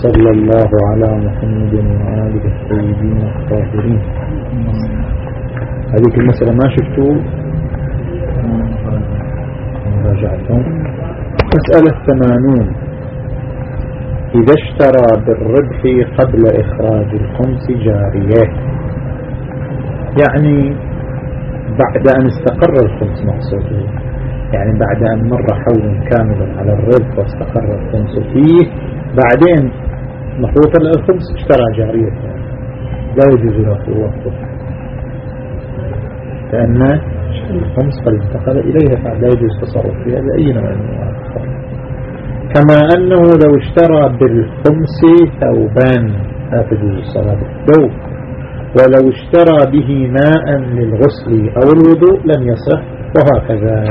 وصلى الله على محمد وآله الطيبين الطاهرين. هذه المسألة ما شفتوا راجعتم مسألة ثمانون إذا اشترى بالربح قبل إخراج الخمس جارية. يعني بعد أن استقر الخمس مقصوده يعني بعد أن مر حول كامل على الربح واستقر الخمس فيه بعدين مخلوط الخمس اشترى جارية. لا يجوز له وقته لأن الخمس قد انتقل إليها فلا يجوز تصرف فيها بأي نوع من كما أنه لو اشترى بالخمس ثوبان لا تجوز الصلاة بالثوب. ولو اشترى به ماء للغسل أو الوضوء لم يصح وهكذا.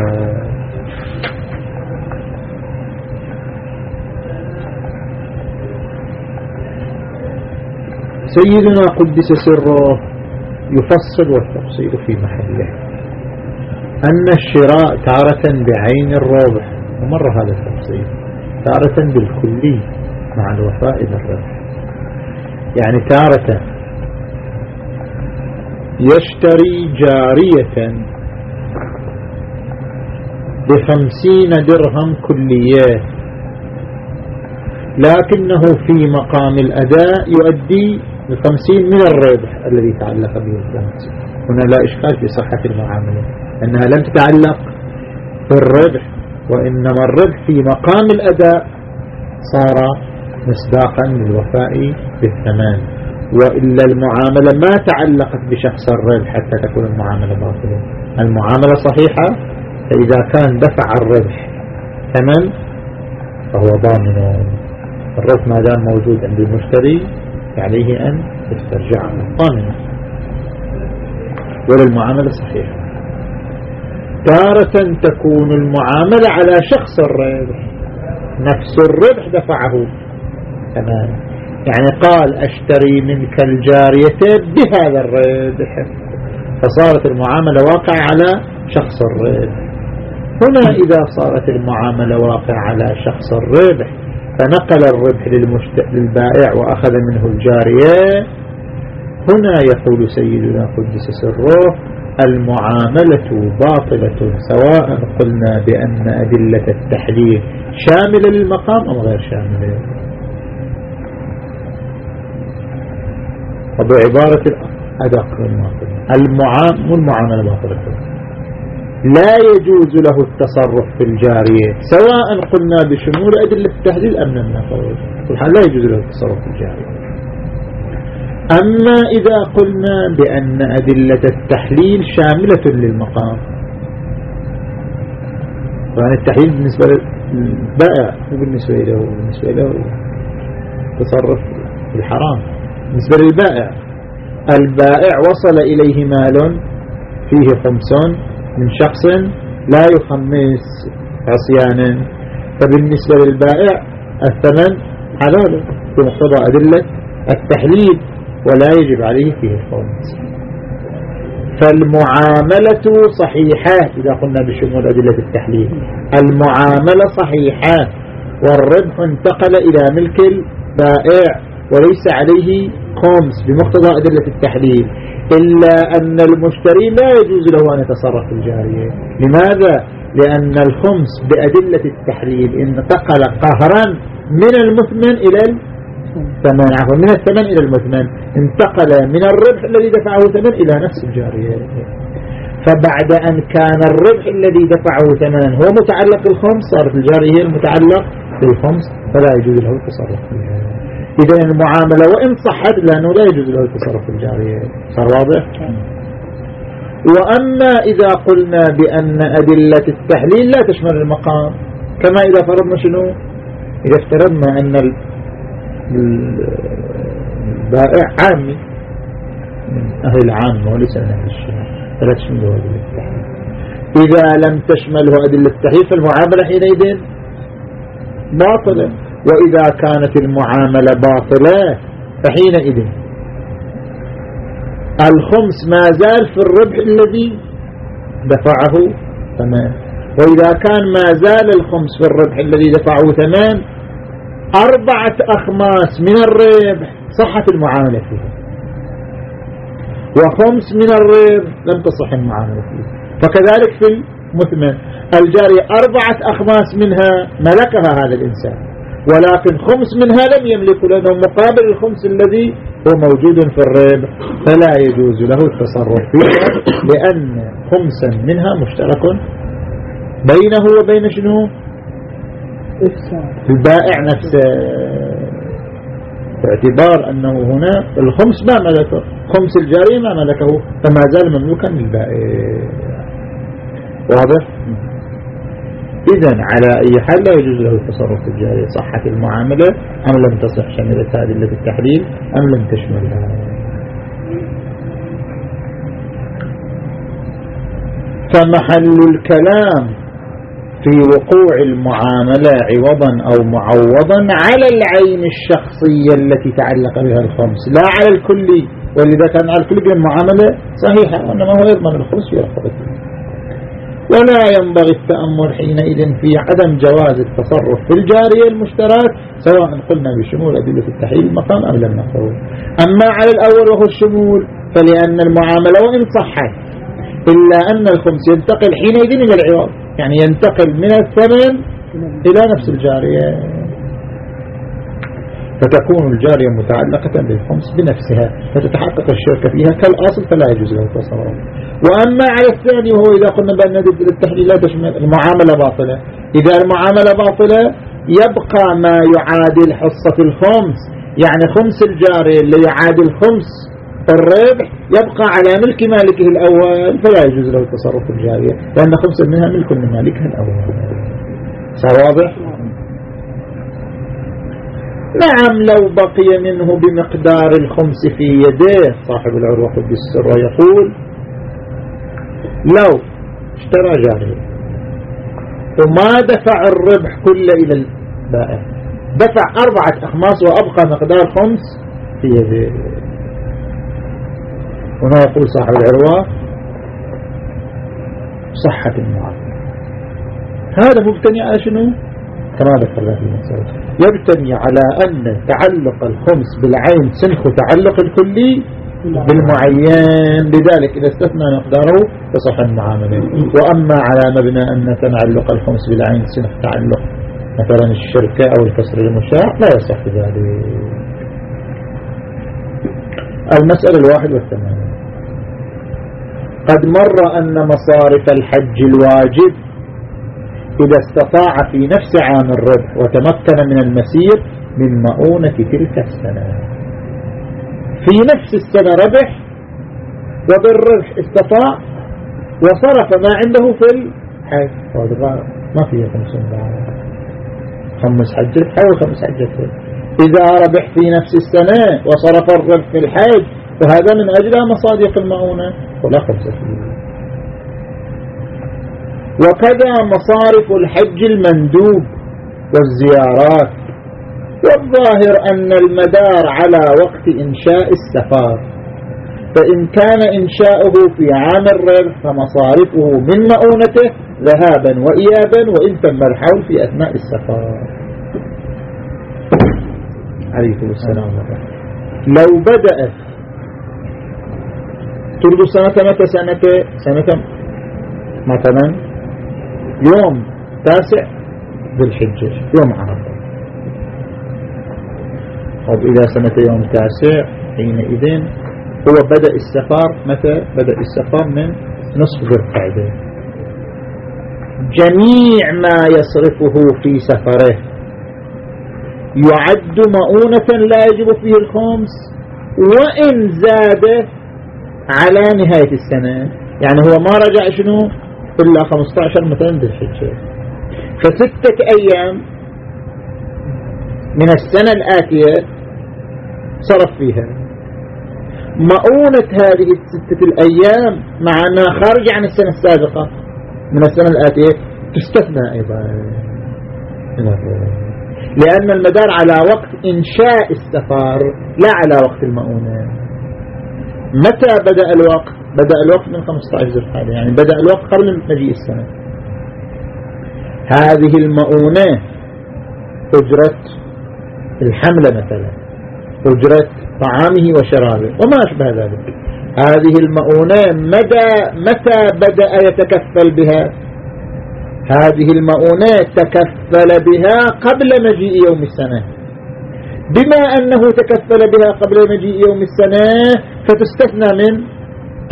سيدنا قدس سره يفصل والتفصيل في محله. أن الشراء تارة بعين الرابح ومر هذا التفصيل تارة بالكلي مع الوفاء بالربح يعني تارة يشتري جارية بخمسين درهم كلية لكنه في مقام الأداء يؤدي الخمسين من الربح الذي تعلق به الخمس هنا لا إشكال في صحة المعاملة أنها لم تتعلق بالربح وإنما الربح في مقام الأداء صار مصداقا للوفاء بالثمان وإلا المعاملة ما تعلقت بشخص الربح حتى تكون المعاملة باطلة. المعاملة صحيحة فإذا كان دفع الربح ثمن فهو ضامن. الربح ما دام موجود عند المشتري عليه أن يسترجعها ضامنا ولا المعاملة صحيحة. تارة تكون المعاملة على شخص الربح. نفس الربح دفعه. تمام. يعني قال أشتري منك الجارية بهذا الربح. فصارت المعاملة واقع على شخص الربح. هنا إذا صارت المعاملة واقع على شخص الربح فنقل الربح للبائع وأخذ منه الجارية. هنا يقول سيدنا قدس سره المعاملة باطلة سواء قلنا بأن أدلة التحليل شاملة للمقام أم غير شاملة. وبعبارة أدق ما قلنا. المعاملة باطلة. لا يجوز له التصرف في الجارية سواء قلنا بشمول أدلة التحليل أم نقول الحال لا يجوز له التصرف في الجارية. أما إذا قلنا بأن أدلة التحليل شاملة للمقام. فأن التحليل بالنسبة للبائع وبالنسبة له بالنسبة له تصرف الحرام. بالنسبة للبائع البائع وصل إليه مال فيه خمسون من شخص لا يخمس عصيانا فبالنسبة للبائع الثمن حلال بمقتضى أدلة التحليل ولا يجب عليه فيه الخمس. فالمعاملة صحيحة إذا قلنا بشمول أدلة التحليل. المعاملة صحيحة والربح انتقل إلى ملك البائع وليس عليه خمس بمقتضى أدلة التحليل. إلا أن المشتري لا يجوز له أن يتصرف في الجارية. لماذا؟ لأن الخمس بأدلة التحليل انتقل قهرا من المثمن إلى الثمن عفوا من الثمن إلى المثمن. انتقل من الربح الذي دفعه ثمن إلى نفس الجارية. فبعد أن كان الربح الذي دفعه ثمنا هو متعلق بالخمس صارت الجارية المتعلق بالخمس فلا يجوز له التصرف فيها إذا المعاملة وإن صحت لأنه لا يجوز له التصرف الجارية صار واضح؟ وأما إذا قلنا بأن أدلة التحليل لا تشمل المقام كما إذا فرضنا شنو؟ إذا افترضنا أن البائع عامي. من أهل العامة وليس من أهل الشهر فلا تشمله أدلة التحليل. إذا لم تشمله أدلة التحليل فالمعاملة حينئذ باطلة. وإذا كانت المعاملة باطلة فحينئذ. الخمس ما زال في الربح الذي دفعه ثمان وإذا كان ما زال الخمس في الربح الذي دفعه ثمان أربعة أخماس من الربح صحت المعاملة فيها وخمس من الربح لم تصح المعاملة فيها فكذلك في المثمن. الجارية أربعة أخماس منها ملكها هذا الإنسان. ولكن خمس منها لم يملك لأنه مقابل الخمس الذي هو موجود في الربح فلا يجوز له التصرف فيها لأن خمسا منها مشترك بينه وبين شنو؟ البائع نفسه. باعتبار أنه هنا الخمس ما ملكه خمس الجارية ما ملكه فما زال مملوكا للبائع. واضح؟ إذا على أي حال لا يجوز له التصرف الجاري صحة المعاملة أم لم تصح شملت أدلة التحليل أم لم تشملها فمحل الكلام في وقوع المعاملة عوضا أو معوضا على العين الشخصية التي تعلق بها الخمس لا على الكلي ولذا كان على الكلي المعاملة صحيحة وإنما هو يضمن الخمس في رقبته. ولا ينبغي التأمل حينئذ في عدم جواز التصرف في الجارية المشترك سواء قلنا بشمول أدلة التحليل المقام أم لم نقول. أما على الأول وهو الشمول فلأن المعاملة وإن صحت إلا أن الخمس ينتقل حينئذ إلى العوض يعني ينتقل من الثمن إلى نفس الجارية. فتكون الجارية متعلقة بالخمس بنفسها فتتحقق الشركة فيها كالأصل فلا يجوز له التصرف وأما على الثاني وهو إذا قلنا بأن التحليل لا تشمل المعاملة باطلة. إذا المعاملة باطلة يبقى ما يعادل حصة الخمس. يعني خمس الجارية اللي يعادل خمس الربح يبقى على ملك مالكه الأول فلا يجوز له التصرف الجارية لأن خمس منها ملك من مالكها الأول. واضح؟ نعم لو بقي منه بمقدار الخمس في يديه صاحب العروة بالسر يقول لو اشترى جارية وما دفع الربح كله إلى البائع دفع أربعة أخماس وأبقى مقدار خمس في يديه. هنا يقول صاحب العروة صحة المعاملة هذا مبتني على شنو؟ كما ذكرنا في المسألة يبتني على أن تعلق الخمس بالعين سنخ تعلق الكلي بالمعين. لذلك إذا استثنى مقداره تصح المعاملة. وأما على مبنى أن تعلق الخمس بالعين سنخ تعلق مثلا الشركة أو الكسر المشاع لا يصح ذلك. المسألة الواحد والثمانين. قد مر أن مصارف الحج الواجب إذا استطاع في نفس عام الربح وتمكن من المسير من مؤونة تلك السنة. في نفس السنة ربح وبالربح استطاع وصرف ما عنده في الحج. ما فيه خمسين خمس حجة حول خمس حجة إذا ربح في نفس السنة وصرف الربح في الحج وهذا من أجل مصادق المؤونة. ولا خمسة فيه. وكذا مصارف الحج المندوب والزيارات. والظاهر أن المدار على وقت إنشاء السفار. فإن كان إنشاؤه في عام الربح فمصارفه من مؤونته ذهابا وإيابا وإن تم الحول في أثناء السفار. عليكم السلام لو بدأت. تريد سنة متى؟ سنة سنة مثلا يوم تاسع بالحجة يوم عرفة. طب إذا سنة يوم تاسع حينئذ هو بدأ السفر متى؟ بدأ السفر من نصف ذي القعدة. جميع ما يصرفه في سفره. يعد مؤونة لا يجب فيه الخمس وإن زاد على نهاية السنة. يعني هو ما رجع شنو؟ إلا 15 مثلا ذي الحجة. فستة أيام من السنة الآتية صرف فيها. مؤونة هذه الستة الأيام مع أنها خارجة عن السنة السابقة من السنة الآتية تستثنى أيضا. لأن المدار على وقت إنشاء السفر لا على وقت المؤونة. متى بدأ الوقت؟ بدأ الوقت من 15 ذي القعدة يعني بدأ الوقت قبل مجيء السنة. هذه المؤونة أجرت الحملة مثلا أجرة طعامه وشرابه وما أشبه ذلك. هذه المؤونة مدى متى بدأ يتكفل بها؟ هذه المؤونة تكفل بها قبل مجيء يوم السنة. بما أنه تكفل بها قبل مجيء يوم السنة فتستثنى من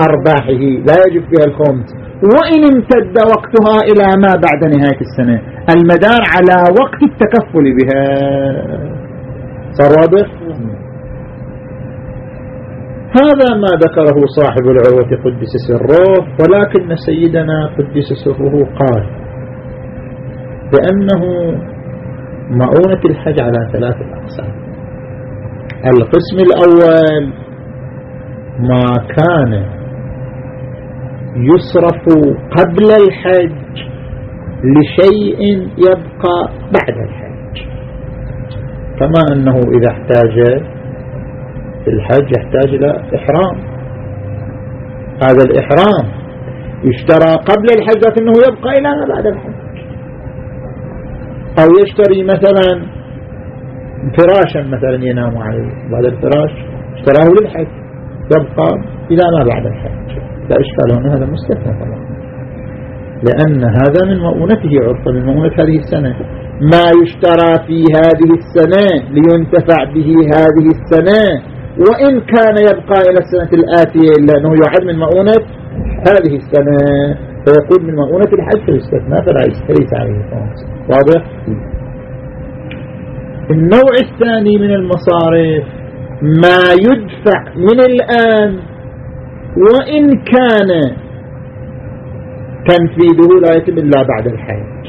أرباحه. لا يجب فيها الخمس. وإن امتد وقتها إلى ما بعد نهاية السنة. المدار على وقت التكفل بها. صار واضح؟ هذا ما ذكره صاحب العروة قدس سره ولكن سيدنا قدس سره قال بأنه مؤونة الحج على ثلاثة أقسام القسم الأول ما كان يصرف قبل الحج لشيء يبقى بعد الحج. كما أنه إذا احتاج الحج يحتاج إلى إحرام. هذا الإحرام يشترى قبل الحج لكنه يبقى إلى ما بعد الحج. أو يشتري مثلا فراشا مثلا ينام عليه. بعد الفراش اشتراه للحج يبقى إلى ما بعد الحج. لا إشكال هنا هذا مستثنى طبعا لأن هذا من مؤونته عرفا من مؤونة هذه السنة. ما يشترى في هذه السنة لينتفع به هذه السنة. وإن كان يبقى إلى السنة الآتية لأنه يعد من مؤونة هذه السنة فيكون من مؤونة الحج فيستثنى فلا يستريس عليه واضح؟ النوع الثاني من المصارف ما يدفع من الآن وإن كان تنفيذه لا يتم إلا بعد الحج.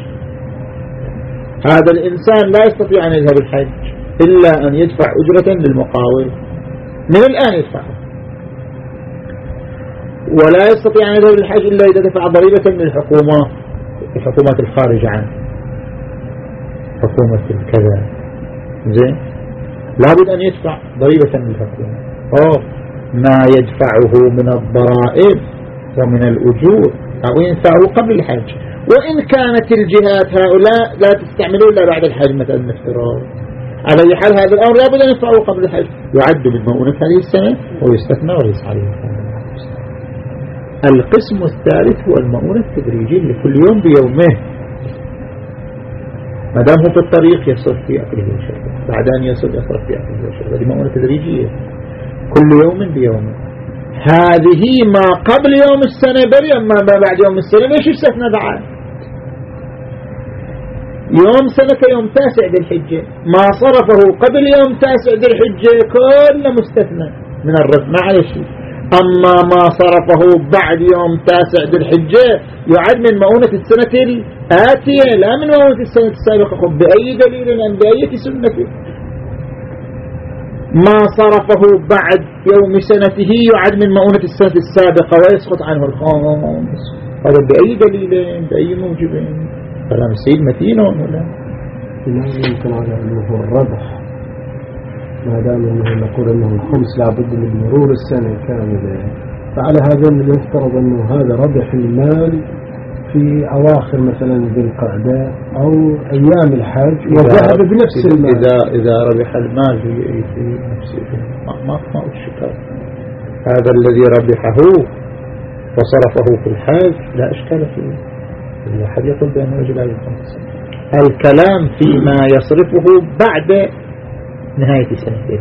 هذا الإنسان لا يستطيع أن يذهب الحج إلا أن يدفع أجرة للمقاول. من الآن يدفع. ولا يستطيع أن يذهب الحج إلا إذا دفع ضريبة من الحكومة الحكومات الخارجة عنه. حكومة الكذا زين؟ لابد أن يدفع ضريبة من الحكومة. أوه. ما يدفعه من الضرائب ومن الأجور. أو ينفعه قبل الحج. وإن كانت الجهات هؤلاء لا تستعملون إلا بعد الحج مثلا الافتراض. على أي حال هذا الأمر لابد أن يدفعه قبل الحج. يعد من مؤونة هذه السنة ويستثنى وليس عليه القسم الثالث هو المؤونة التدريجي لكل يوم بيومه. ما دام هو في الطريق يصرف في أكله وشربه بعد أن يصل يصرف في أكله وشربه هذه مؤونة تدريجية. كل يوم بيوم. هذه ما قبل يوم السنة بل أما ما بعد يوم السنة ليش يستثنى بعد؟ يوم سنة يوم تاسع ذي الحجة. ما صرفه قبل يوم تاسع ذي الحجة كله مستثنى من الرفع ما شيء أما ما صرفه بعد يوم تاسع ذي الحجة يعد من مؤونة السنة الآتية لا من مؤونة السنة السابقة بأي دليل أم بأي سنة. ما صرفه بعد يوم سنته يعد من مؤونة السنة السابقة ويسقط عنه الخامس. هذا بأي دليل؟ بأي موجب؟ كلام السيد متين ولا؟ لا يمكن على أنه الربح ما دام أنه نقول أنه الخمس لابد من مرور السنة كاملة. فعلى هذا يفترض أنه هذا ربح المال في أواخر مثلا ذي القعدة أو أيام الحج وذهب بنفس المال. إذا إذا ربح المال في في نفسه ما ما ما الشكاية هذا الذي ربحه وصرفه في الحج لا إشكال فيه. الواحد يقول بانه يجب عليه الكلام فيما يصرفه بعد نهاية السنتين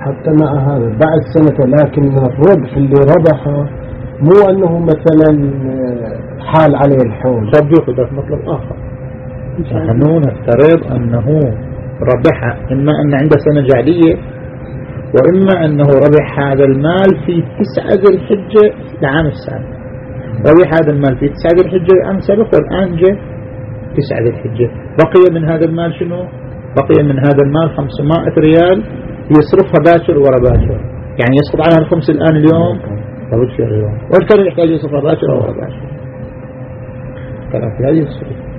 حتى مع هذا بعد سنة لكن الربح اللي ربحه مو أنه مثلا آه، حال عليه الحول. طب يأخذ مطلب آخر. نحن نفترض أنه ربح إما أن عنده سنة جعلية وإما أنه ربح هذا المال في تسعة ذي الحجة العام السابق. ربح هذا المال في تسعة ذي الحجة العام السابق والآن جاء تسعة ذي الحجة. بقي من هذا المال شنو؟ بقي من هذا المال 500 ريال يصرفها باكر ورا باكر. يعني يسقط عنها الخمس الآن اليوم في اليوم كان يحتاج باكر ورا باكر كلام في هذه الصورة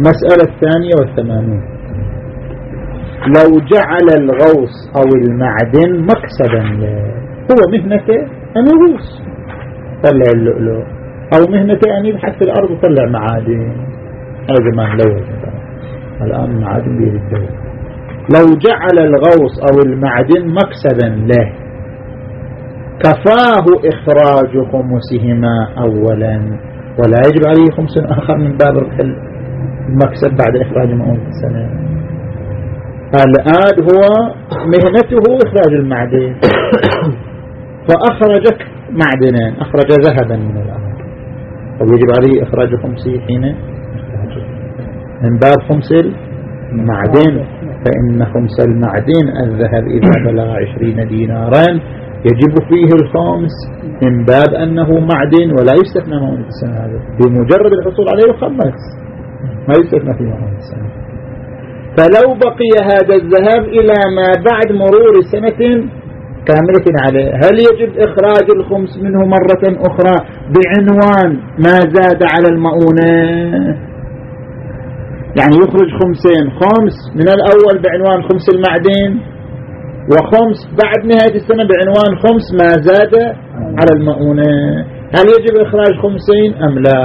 مسألة الثانية والثمانون. لو جعل الغوص أو المعدن مكسبا هو مهنته أم الغوص طلع اللؤلؤ. أو مهنته أن يبحث في الأرض وطلع معادن. هذا زمان لو الآن معادن بيد الدولة لو جعل الغوص أو المعدن مكسبا له كفاه إخراج خمسهما أولا. ولا يجب عليه خمس آخر من باب المكسب بعد إخراج مؤونة السنة الآن هو مهنته إخراج المعدن. فأخرجك معدنا أخرج ذهبا من الأرض. ويجب عليه إخراج خمسه حين من باب خمس المعدن فإن خمس المعدن الذهب إذا بلغ عشرين دينارا يجب فيه الخمس. من باب أنه معدن ولا يستثنى مؤونة السنة بمجرد الحصول عليه يخمس ما يستثنى في مؤونة السنة فلو بقي هذا الذهب إلى ما بعد مرور سنة كاملة عليه هل يجب إخراج الخمس منه مرة أخرى بعنوان ما زاد على المؤونة؟ يعني يخرج خمسين خمس من الأول بعنوان خمس المعدن وخمس بعد نهاية السنة بعنوان خمس ما زاد على المؤونة. هل يجب إخراج خمسين أم لا؟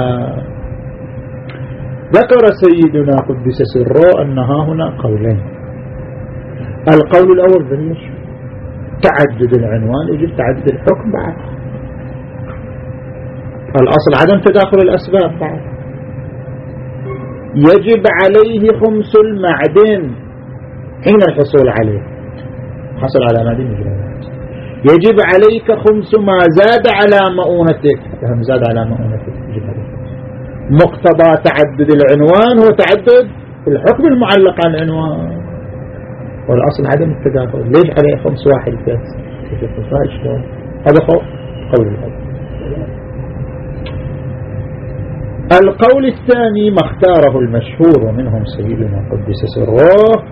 ذكر سيدنا قدس سره أنها هنا قولين. القول الأول بليش تعدد العنوان يجب تعدد الحكم بعد. الأصل عدم تداخل الأسباب بعد. يجب عليه خمس المعدن. حين الحصول عليه؟ حصل على معدن يجب عليك خمس ما زاد على مؤونتك. هم زاد على مؤونتك يجب عليك. مقتضى تعدد العنوان هو تعدد الحكم المعلق على العنوان. والأصل عدم التداخل. ليش عليه خمس واحد بس؟ هذا قول الأول. القول الثاني ما اختاره المشهور منهم سيدنا قدس سره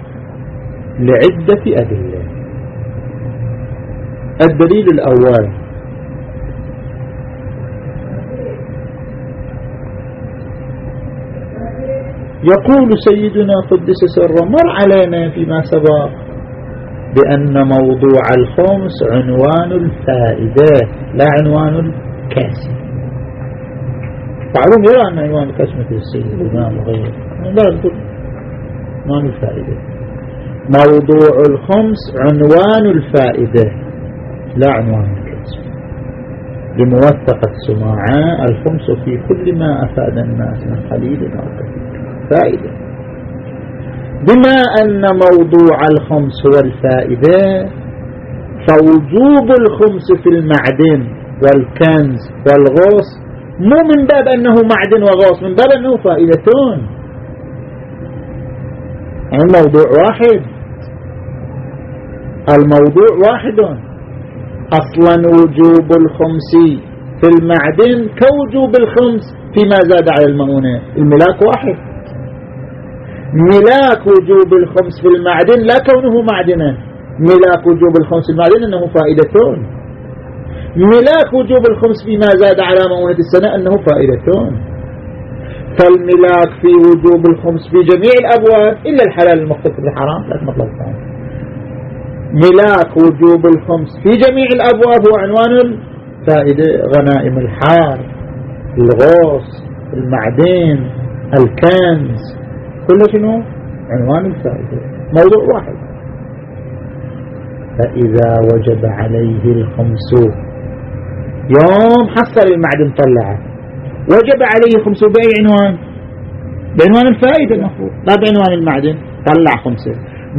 لعدة أدلة. الدليل الأول. يقول سيدنا قدس سره مر علينا فيما سبق بأن موضوع الخمس عنوان الفائدة لا عنوان الكاسب معلوم يرى أن عنوان الكاس مثل السيد الإمام وغيره لا يقول ما الفائدة؟ موضوع الخمس عنوان الفائدة. لا عنوان الكسب لموثقة سماعة الخمس في كل ما أفاد الناس من قليل أو كثير. فائدة. بما أن موضوع الخمس هو الفائدة فوجوب الخمس في المعدن والكنز والغوص مو من باب أنه معدن وغوص من باب أنه فائدتون الموضوع واحد. الموضوع واحد. أصلا وجوب الخمس في المعدن كوجوب الخمس فيما زاد على المؤونة. الملاك واحد. ملاك وجوب الخمس في المعدن لا كونه معدنا. ملاك وجوب الخمس في المعدن أنه فائدتون ملاك وجوب الخمس فيما زاد على مؤونة السنة أنه فائدتون فالملاك في وجوب الخمس في جميع الأبواب إلا الحلال المختص بالحرام لا مطلب ثاني ملاك وجوب الخمس في جميع الأبواب هو عنوان الفائدة غنائم الحار الغوص المعدن الكنز. كل شنو؟ عنوان الفائدة. موضوع واحد. فإذا وجب عليه الخمس. يوم حصل المعدن طلعه وجب عليه خمسة بأي عنوان؟ بعنوان الفائدة المفروض لا بعنوان المعدن طلع خمسة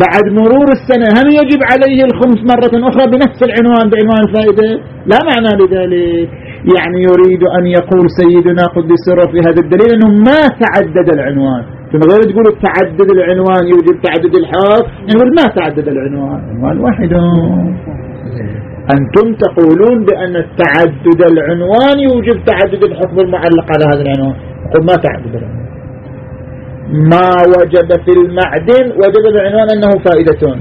بعد مرور السنة هل يجب عليه الخمس مرة أخرى بنفس العنوان بعنوان الفائدة؟ لا معنى لذلك. يعني يريد أن يقول سيدنا قدس سره في هذا الدليل أنه ما تعدد العنوان. من غير تقولوا تعدد العنوان يوجد تعدد الحق نقول ما تعدد العنوان؟ عنوان واحد. أنتم تقولون بأن التعدد العنوان يوجب تعدد الحكم المعلق على هذا العنوان. نقول ما تعدد العنوان. ما وجد في المعدن وجد العنوان أنه فائدة.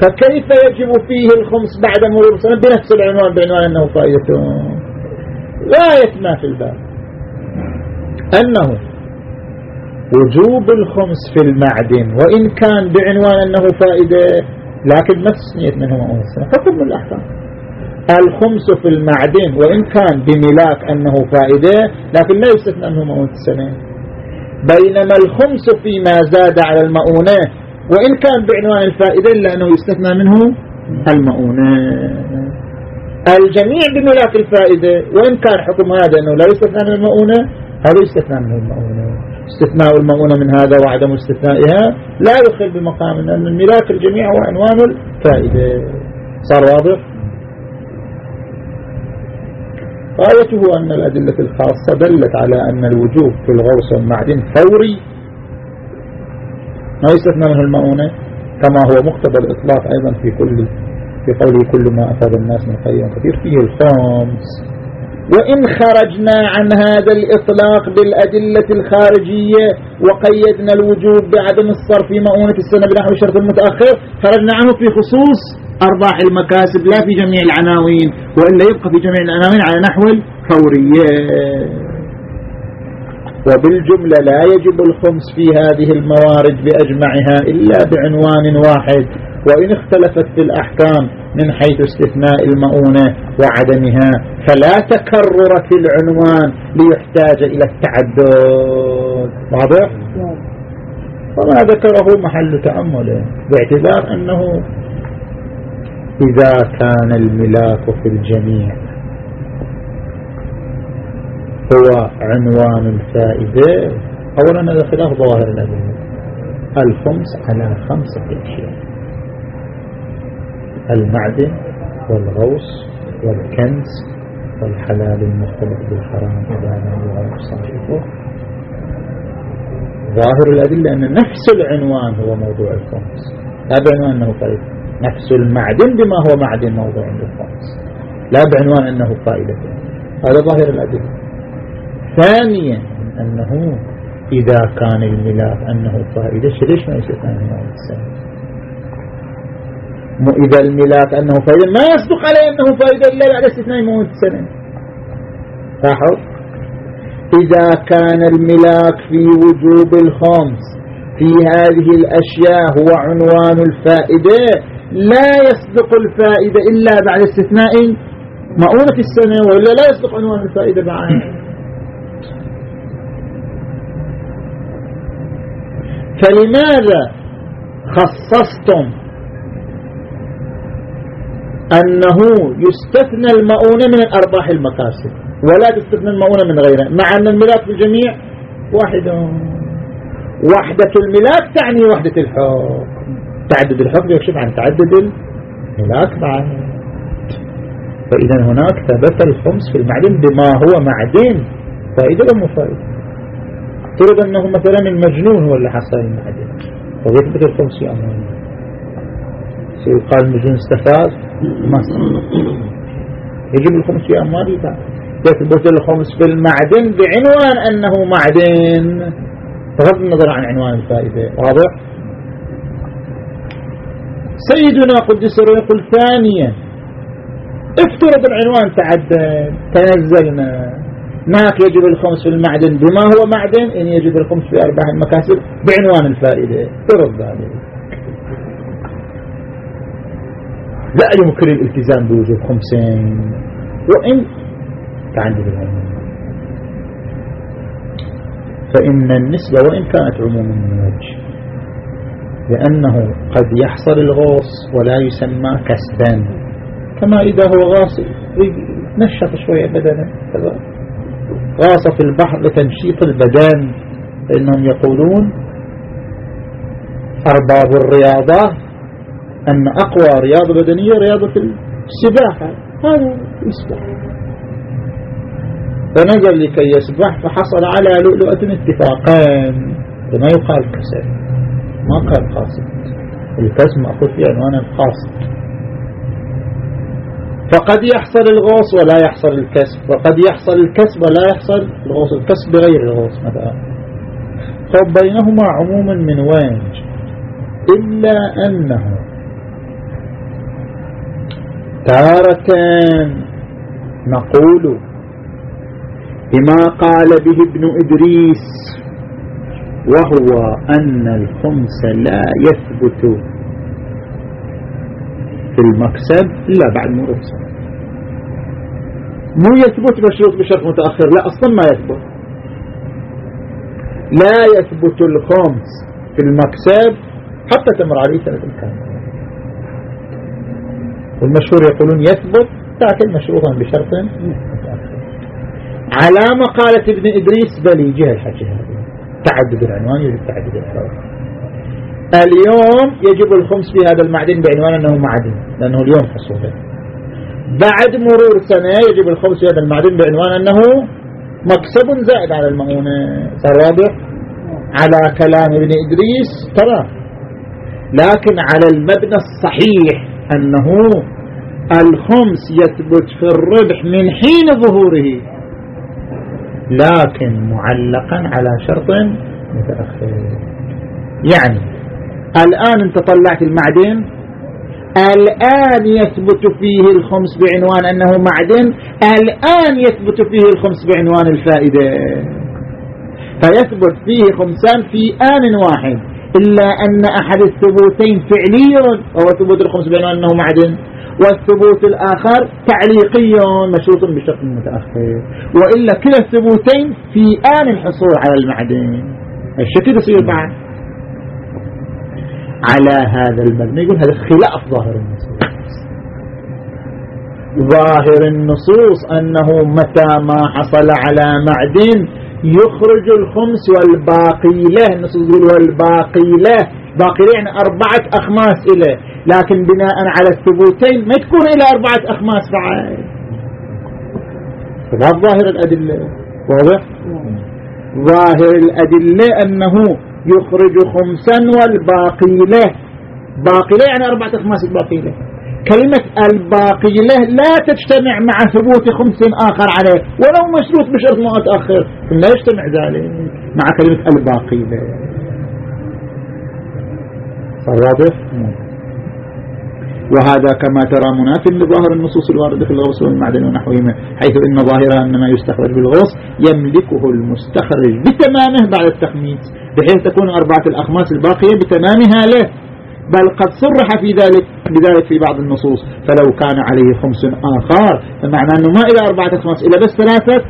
فكيف يجب فيه الخمس بعد مرور سنة بنفس العنوان بعنوان أنه فائدة؟ غاية ما في الباب. أنه وجوب الخمس في المعدن وإن كان بعنوان أنه فائدة لكن ما تسنيت منه مؤونة السنة حكم الأحكام. الخمس في المعدن وإن كان بملاك أنه فائدة لكن لا يستثنى منه مؤونة السنة بينما الخمس فيما زاد على المؤونة وإن كان بعنوان الفائدة إلا أنه يستثنى منه المؤونة. الجميع بملاك الفائدة وإن كان حكم هذا أنه لا يستثنى من المؤونة هذا يستثنى من المؤونة. استثناء المؤونة من هذا وعدم استثنائها لا يخل بمقام أن الملاك الجميع هو عنوان الفائدة. صار واضح؟ غايته أن الأدلة الخاصة دلت على أن الوجوب في الغوص والمعدن فوري. ما يستثنى منه المؤونة؟ كما هو مقتضى الإطلاق أيضا في كل في قوله كل ما أفاد الناس من خير كثير. فيه الخامس. وإن خرجنا عن هذا الإطلاق بالأدلة الخارجية وقيدنا الوجوب بعدم الصرف في مؤونة السنة بنحو الشرط المتأخر خرجنا عنه في خصوص أرباح المكاسب لا في جميع العناوين وإلا يبقى في جميع العناوين على نحو الفورية. وبالجملة لا يجب الخمس في هذه الموارد بأجمعها إلا بعنوان واحد وإن اختلفت في الأحكام من حيث استثناء المؤونة وعدمها فلا تكرر في العنوان ليحتاج إلى التعدد واضح؟ وما ذكره محل تأمل باعتبار أنه إذا كان الملاك في الجميع هو عنوان الفائدة أولا هذا خلاف ظاهر الأدلة الخمس على خمسة أشياء. المعدن والغوص والكنز والحلال المختلط بالحرام إذا لم يعرف صاحبه ظاهر الأدلة أن نفس العنوان هو موضوع الخمس. لا بعنوان أنه فائدة. نفس المعدن بما هو معدن موضوع عند الخامس لا بعنوان أنه فائدة. هذا ظاهر الأدلة. ثانيا أنه إذا كان الملاك أنه فائدة ليش ما يستثنى من موت السنة إذا الملاك أنه فائدة ما يصدق عليه أنه فائدة إلا بعد استثناء موت السنة لاحظ؟ إذا كان الملاك في وجوب الخمس في هذه الأشياء هو عنوان الفائدة لا يصدق الفائدة إلا بعد استثناء مؤونة السنة ولا لا يصدق عنوان الفائدة بعد. فلماذا خصصتم أنه يستثنى المؤونة من الأرباح المكاسب ولا تستثنى المؤونة من غيرها؟ مع أن الملاك في الجميع واحدة وحدة الملاك تعني وحدة الحكم. تعدد الحكم يكشف عن تعدد الملاك بعد فإذا هناك ثبت الخمس في المعدن بما هو معدن. فائدة ولا فائدة افترض أنه مثلا المجنون هو اللي حصل المعدن ويثبت في أمامه يقال المجنون استفاد ما يجب في أمامه يثبت الخمس في المعدن بعنوان أنه معدن. بغض النظر عن عنوان الفائدة. واضح؟ سيدنا قدس يقول ثانيا افترض العنوان تعدد تنزلنا. هناك يجب الخمس في المعدن بما هو معدن إن يجب الخمس في أرباح المكاسب بعنوان الفائدة. افترض ذلك لا يمكن الالتزام بوجود خمسين. وإن تعدد العنوان فإن النسبة وإن كانت عموما من وجه لأنه قد يحصل الغوص ولا يسمى كسبا. كما إذا هو غاص نشط شوية بدنا. غاص في البحر لتنشيط البدن فإنهم يقولون أرباب الرياضة أن أقوى رياضة بدنية رياضة السباحة. هذا يسبح فنزل لكي يسبح فحصل على لؤلؤة اتفاقين فما يقال كسب ما كان قاصد الكسب مأخوذ في عنوان القاصد فقد يحصل الغوص ولا يحصل الكسب. وقد يحصل الكسب ولا يحصل الغوص. الكسب بغير الغوص مثلا. فبينهما عموما من وين؟ إلا أنه تارة نقول بما قال به ابن إدريس وهو أن الخمس لا يثبت في المكسب إلا بعد مرور سنة مو يثبت مشروط بشرط متأخر لا أصلا ما يثبت. لا يثبت الخمس في المكسب حتى تمر عليه سنة كاملة. والمشهور يقولون يثبت تأكل مشروطا بشرط متأخر. على مقالة ابن إدريس بل يجيها الحكي هذا تعدد العنوان يجب تعدد العنوان اليوم يجب الخمس في هذا المعدن بعنوان أنه معدن لأنه اليوم حصوله بعد مرور سنة يجب الخمس في هذا المعدن بعنوان أنه مكسب زائد على المؤونة. صار واضح؟ على كلام ابن إدريس ترى. لكن على المبنى الصحيح أنه الخمس يثبت في الربح من حين ظهوره. لكن معلقا على شرط متأخر. يعني الآن أنت طلعت المعدن؟ الآن يثبت فيه الخمس بعنوان أنه معدن. الآن يثبت فيه الخمس بعنوان الفائدة. فيثبت فيه خمسان في آن واحد. إلا أن أحد الثبوتين فعلي وهو ثبوت الخمس بعنوان أنه معدن. والثبوت الآخر تعليقي مشروط بشكل متأخر. وإلا كلا الثبوتين في آن الحصول على المعدن. الشكل يصير بعد على هذا المبنى يقول هذا خلاف ظاهر النصوص. ظاهر النصوص أنه متى ما حصل على معدن يخرج الخمس والباقي له. النصوص يقول والباقي له. باقي له يعني أربعة أخماس إليه. لكن بناء على الثبوتين ما تكون إلى أربعة أخماس بعد هذا ظاهر الأدلة. واضح؟ ظاهر الأدلة أنه يخرج خمسا والباقي له. باقي له يعني أربعة أخماس الباقي له. كلمة الباقي له لا تجتمع مع ثبوت خمس آخر عليه. ولو مشروط بشرط ما أتأخر لا يجتمع ذلك مع كلمة الباقي له. صار واضح؟ وهذا كما ترى مناف لظاهر النصوص الواردة في الغوص والمعدن ونحوهما حيث إن ظاهرها أن ما يستخرج بالغوص يملكه المستخرج بتمامه بعد التخميس بحيث تكون أربعة الأخماس الباقية بتمامها له. بل قد صرح في ذلك بذلك في بعض النصوص فلو كان عليه خمس آخر فمعنى أنه ما إلى أربعة أخماس إلى بس ثلاثة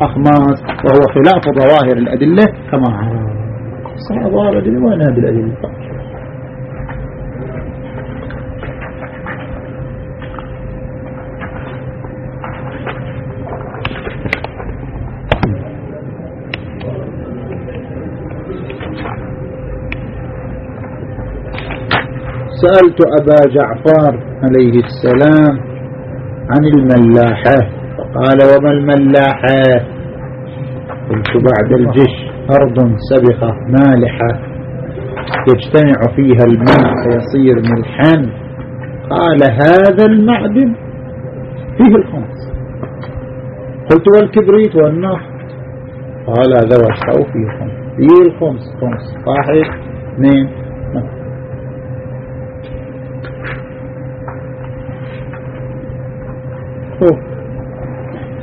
أخماس وهو خلاف ظواهر الأدلة كما عرف ظواهر الأدلة وين هذه الأدلة سألت أبا جعفر عليه السلام عن الملاحة فقال وما الملاحة؟ قلت بعد الجش أرض سبخة مالحة يجتمع فيها الماء فيصير ملحا. قال هذا المعدن فيه الخمس قلت والكبريت والنفط قال هذا وشحو فيه الخمس فيه الخمس خمس واحد اثنين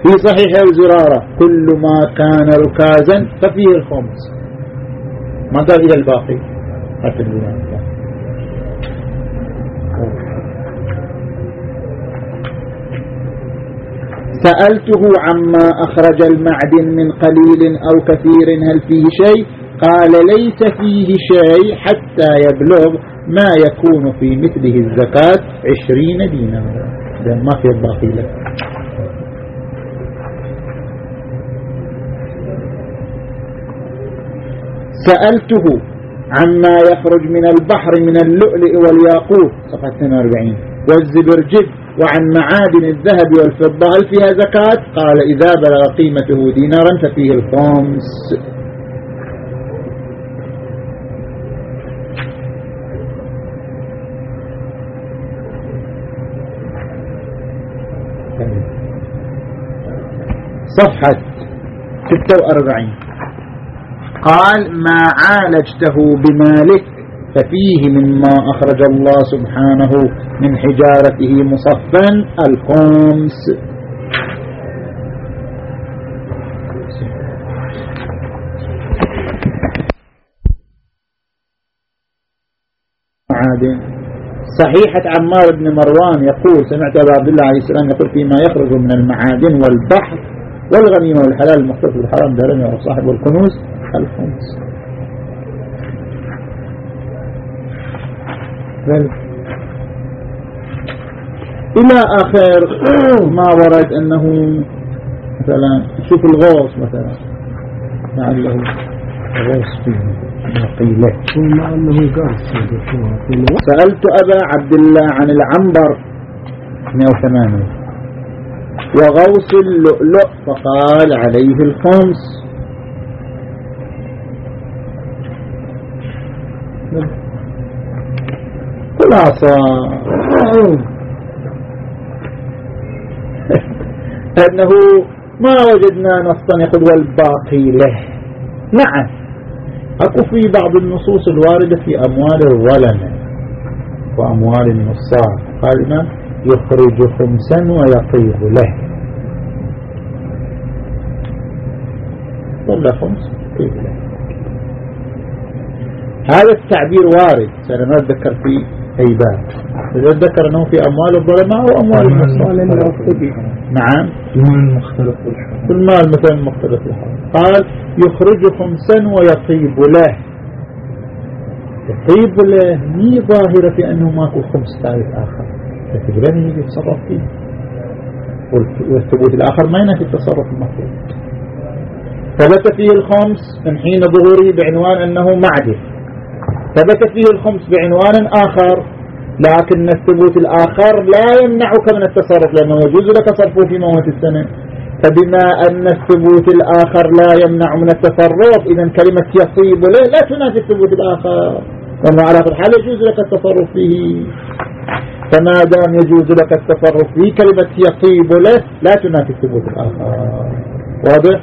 في صحيح الزرارة كل ما كان ركازا ففيه الخمس. ما قال إلى الباقي. حتى سألته عما أخرج المعدن من قليل أو كثير هل فيه شيء؟ قال ليس فيه شيء حتى يبلغ ما يكون في مثله الزكاة عشرين دينارا. ما في الباقي لك. سألته عما يخرج من البحر من اللؤلؤ والياقوت. صفحة 42 والزبرجد وعن معادن الذهب والفضة. هل فيها زكاة؟ قال إذا بلغ قيمته دينارا ففيه الخمس. صفحة 46 قال ما عالجته بمالك ففيه مما أخرج الله سبحانه من حجارته مصفا الخمس. صحيحة عمار بن مروان يقول سمعت أبا عبد الله عليه السلام يقول فيما يخرج من المعادن والبحر والغنيمة والحلال المختلف بالحرام دارمي وصاحب والكنوز الخمس إلى آخر ما ورد أنه مثلا شوف الغوص مثلا. لعله غوص فيه قيله سألت أبا عبد الله عن العنبر. 108 وغوص اللؤلؤ فقال عليه الخمس. خلاصة. أنه ما وجدنا نصا يقول والباقي له. نعم. أكو في بعض النصوص الواردة في أموال الظلمة وأموال النصار قال يخرج خمسا ويطيب له. ولا خمس يطيب له هذا التعبير وارد. أنا ما أتذكر في أي باب. إذا أتذكر أنه في أموال الظلماء أو أموال النصار نعم. المال المختلف بالحرام المال مثلا المختلف بالحرام قال يخرج خمسا ويطيب له. يطيب له. مي ظاهرة في أنه ماكو خمس ثالث آخر. يجي يتصرف فيه. والثبوت الآخر ما ينفي التصرف المفروض ثبت فيه الخمس من حين ظهوره بعنوان أنه معدل. ثبت فيه الخمس بعنوان آخر لكن الثبوت الآخر لا يمنعك من التصرف لأنه يجوز لك صرفه في موت السنة. فبما أن الثبوت الآخر لا يمنع من التصرف إذا كلمة يصيب له لا تنافي الثبوت الآخر. وأنه على كل حال يجوز لك التصرف فيه. فما دام يجوز لك التصرف فيه كلمة يصيب له لا تنافي الثبوت. الآخر واضح؟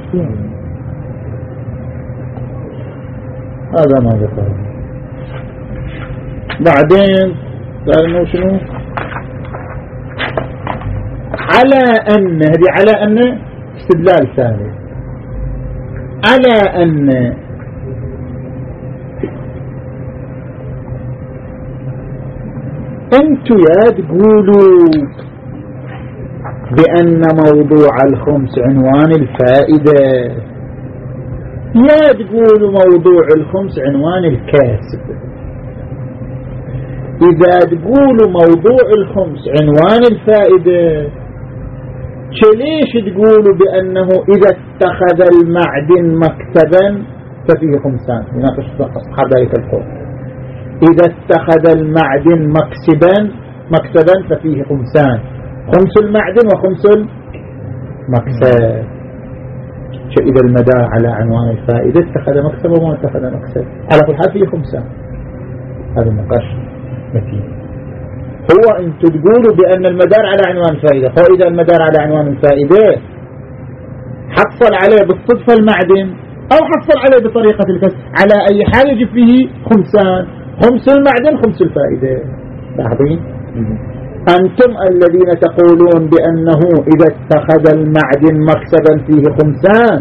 هذا ما ذكر بعدين قال انه شنو؟ على أن هذه على أن استدلال ثاني. على أن أنتوا يا تقولوا بأن موضوع الخمس عنوان الفائدة. يا تقولوا موضوع الخمس عنوان الكاسب. إذا تقولوا موضوع الخمس عنوان الفائدة ليش تقولوا بأنه إذا اتخذ المعدن مكتبا؟ ففيه خمسان. يناقش أصحاب ذلك القول إذا اتخذ المعدن مكسبا مكسبا ففيه خمسان خمس المعدن وخمس المكسب. إذا المدار على عنوان الفائدة. اتخذ مكسب وما اتخذ مكسب. على كل حال فيه خمسان هذا النقاش متين هو أنتم تقولوا بأن المدار على عنوان الفائدة فإذا المدار على عنوان الفائدة حصل عليه بالصدفة المعدن أو حصل عليه بطريقة الكسب. على أي حال يجب فيه خمسان خمس المعدن خمس الفائدة. لاحظين أنتم الذين تقولون بأنه إذا اتخذ المعدن مكسبا فيه خمسان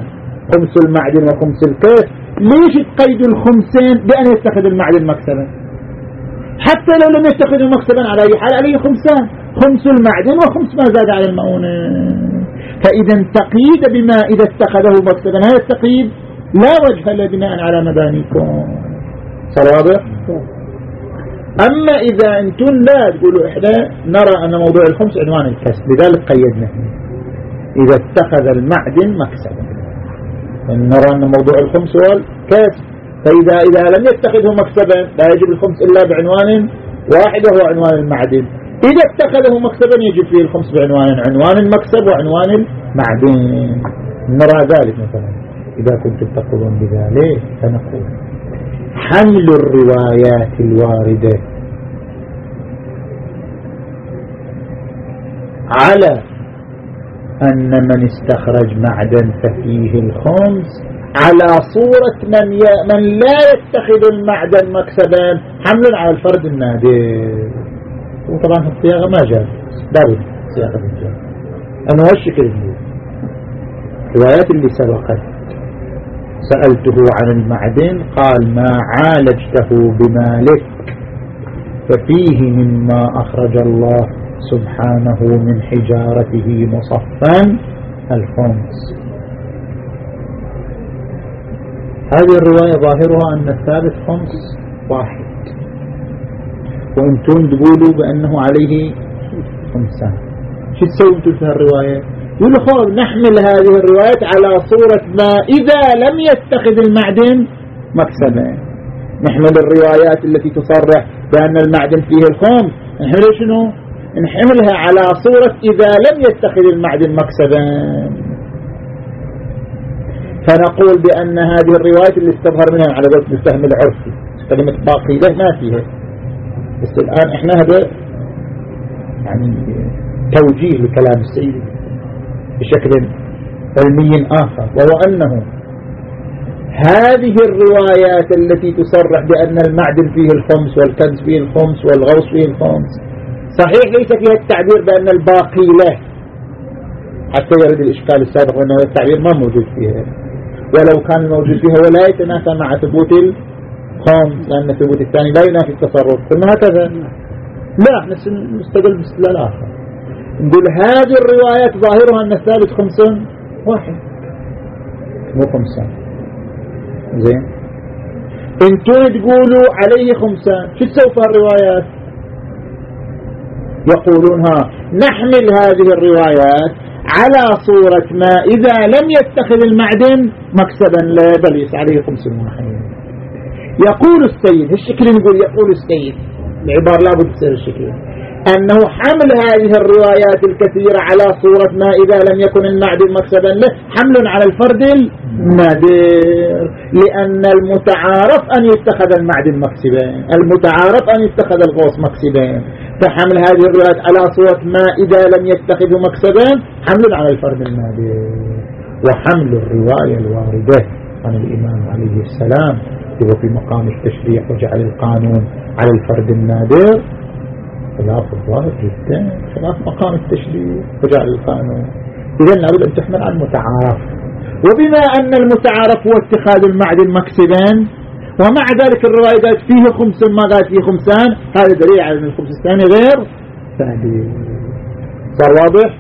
خمس المعدن وخمس الكسب ليش تقيدوا الخمسين بأن يتخذ المعدن مكسبا؟ حتى لو لم يتخذوا مكسبا على أي حال عليه خمسان. خمس المعدن وخمس ما زاد على المؤونة. فإذا تقييد بما إذا اتخذه مكسبا هذا التقييد لا وجه له بناء على مبانيكم. صوابه أما إذا أنتم لا تقولوا إحنا نرى أن موضوع الخمس عنوان الكسب لذلك قيدنا. إذا اتخذ المعدن مكسبا. نرى أن موضوع الخمس هو الكسب. فإذا إذا لم يتخذه مكسبا لا يجب الخمس إلا بعنوان واحد وهو عنوان المعدن. إذا اتخذه مكسبا يجب فيه الخمس بعنوان عنوان المكسب وعنوان المعدن. نرى ذلك مثلا. إذا كنتم تقولون بذلك فنقول حمل الروايات الواردة على أن من استخرج معدن ففيه الخمس على صورة من, ي... من لا يتخذ المعدن مكسبا. حملا على الفرد النادر. وطبعا الصياغة ما جاء. داود صياغة الجاء. أنا الشكل الروايات اللي سبقت. سألته عن المعدن قال ما عالجته بمالك ففيه مما أخرج الله سبحانه من حجارته مصفا الخمس. هذه الرواية ظاهرها أن الثالث خمس واحد. وأنتم تقولوا بأنه عليه خمسان شو تسوي أنتم في الرواية خلاص نحمل هذه الروايات على صورة ما إذا لم يتخذ المعدن مكسبا. نحمل الروايات التي تصرح بأن المعدن فيه الخمس نحمل شنو؟ نحملها على صورة إذا لم يتخذ المعدن مكسبا. فنقول بأن هذه الروايات اللي استظهر منها على ذلك الفهم العرفي كلمة باقي ما فيها. بس الآن إحنا هذا يعني توجيه لكلام السيد. بشكل علمي آخر وهو أنه هذه الروايات التي تصرح بأن المعدن فيه الخمس والكنز فيه الخمس والغوص فيه الخمس صحيح ليس فيها التعبير بأن الباقي له حتى يرد الإشكال السابق وأنه التعبير ما موجود فيها. ولو كان موجود فيها ولا يتنافى مع ثبوت الخمس لأن الثبوت الثاني لا ينافي التصرف. ثم هكذا. لا نستدل باستدلال آخر. نقول هذه الروايات ظاهرها أن الثالث خمس واحد. مو خمسان زين. أنتم تقولوا عليه خمسان شو تسوي في الروايات يقولون ها نحمل هذه الروايات على صورة ما إذا لم يتخذ المعدن مكسبا لا بل عليه خمس واحد يقول السيد الشكل يقول يقول السيد. العبارة لابد تصير الشكل. أنه حمل هذه الروايات الكثيرة على صورة ما إذا لم يكن المعدن مكسبا له حمل على الفرد النادر لأن المتعارف أن يتخذ المعدن مكسبا المتعارف أن يتخذ الغوص مكسبا فحمل هذه الروايات على صورة ما إذا لم يتخذ مكسبا حمل على الفرد النادر. وحمل الرواية الواردة عن الإمام عليه السلام في مقام التشريع وجعل القانون على الفرد النادر. خلاف الظاهر جدا خلاف مقام التشريع وجعل القانون إذا لابد أن تحمل على المتعارف. وبما أن المتعارف هو اتخاذ المعدن مكسبا ومع ذلك الرواية قالت فيه خمس ما قالت فيه خمسان هذا دليل على أن الخمس الثاني غير ثابت صار واضح؟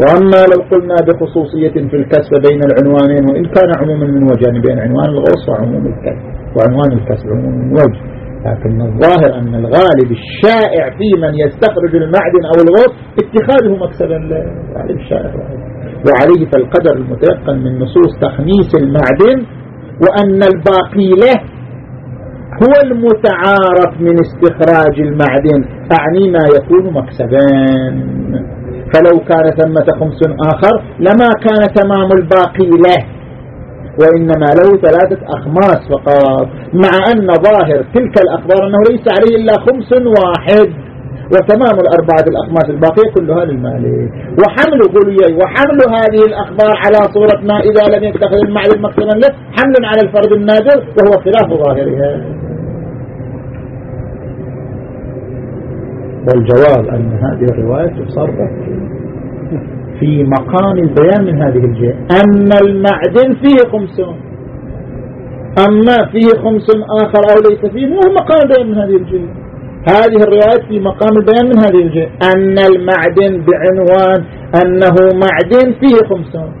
وأما لو قلنا بخصوصية في الكسب بين العنوانين وإن كان عموما من وجهين بين عنوان الغوص وعموم الكسب وعنوان الكسب عموما من وجه. لكن الظاهر أن الغالب الشائع في من يستخرج المعدن أو الغوث اتخاذه مكسبا الغالب الشائع. وعليه فالقدر المتيقن من نصوص تخميس المعدن وأن الباقي له هو المتعارف من استخراج المعدن. أعني ما يكون مكسبان فلو كان ثمة خمس آخر لما كان تمام الباقي له. وإنما له ثلاثة أخماس فقط. مع أن ظاهر تلك الأخبار أنه ليس عليه إلا خمس واحد وتمام الأربعة الأخماس الباقية كلها للمالك. وحمل قولي وحمل هذه الأخبار على صورة ما إذا لم يتخذ المعلم مقصدا له حمل على الفرد النادر وهو خلاف ظاهرها. والجواب أن هذه الرواية تصرف في مقام البيان من هذه الجهة. أن المعدن فيه خمسون أما فيه خمس آخر أو ليس فيه مو مقام البيان من هذه الجهة. هذه الروايات في مقام البيان من هذه الجهة. أن المعدن بعنوان أنه معدن فيه خمسون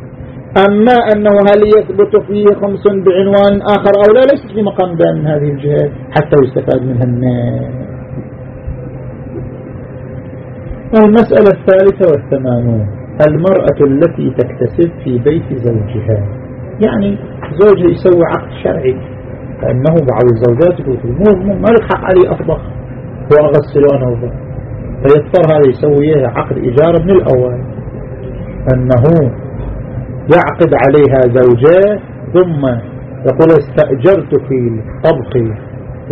أما أنه هل يثبت فيه خمس بعنوان آخر أو لا ليست في مقام البيان من هذه الجهة حتى يستفاد منها الناس. المسألة الثالثة والثمانون. المرأة التي تكتسب في بيت زوجها. يعني زوجها يسوي عقد شرعي فإنه بعض الزوجات يقول مو ما حق علي أطبخ وأغسل وأنا أوضح فيضطر هذا يسوي عقد إجارة من الأول. أنه يعقد عليها زوجة ثم يقول استأجرتك الطبخ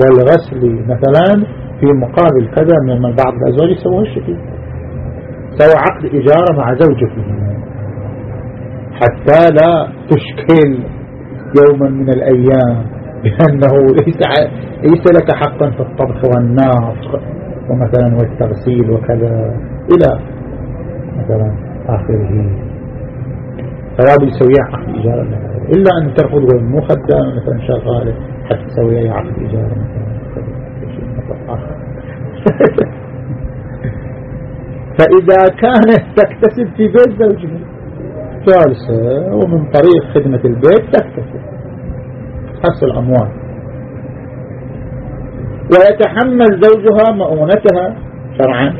والغسل مثلا في مقابل كذا من بعض الأزواج يسوي الشكل. سوى عقد إجارة مع زوجته. حتى لا تشكل يوما من الأيام بأنه ليس, ليس لك حقا في الطبخ والناط ومثلا والتغسيل وكذا إلى مثلا آخره. ثواب يسويها عقد إجارة إلا أن ترفض غير مثلا شغالة حتى تسويها عقد إجارة مثلا. فإذا كانت تكتسب في بيت زوجها. جالسة ومن طريق خدمة البيت تكتسب. تحصل أموال ويتحمل زوجها مؤونتها شرعا.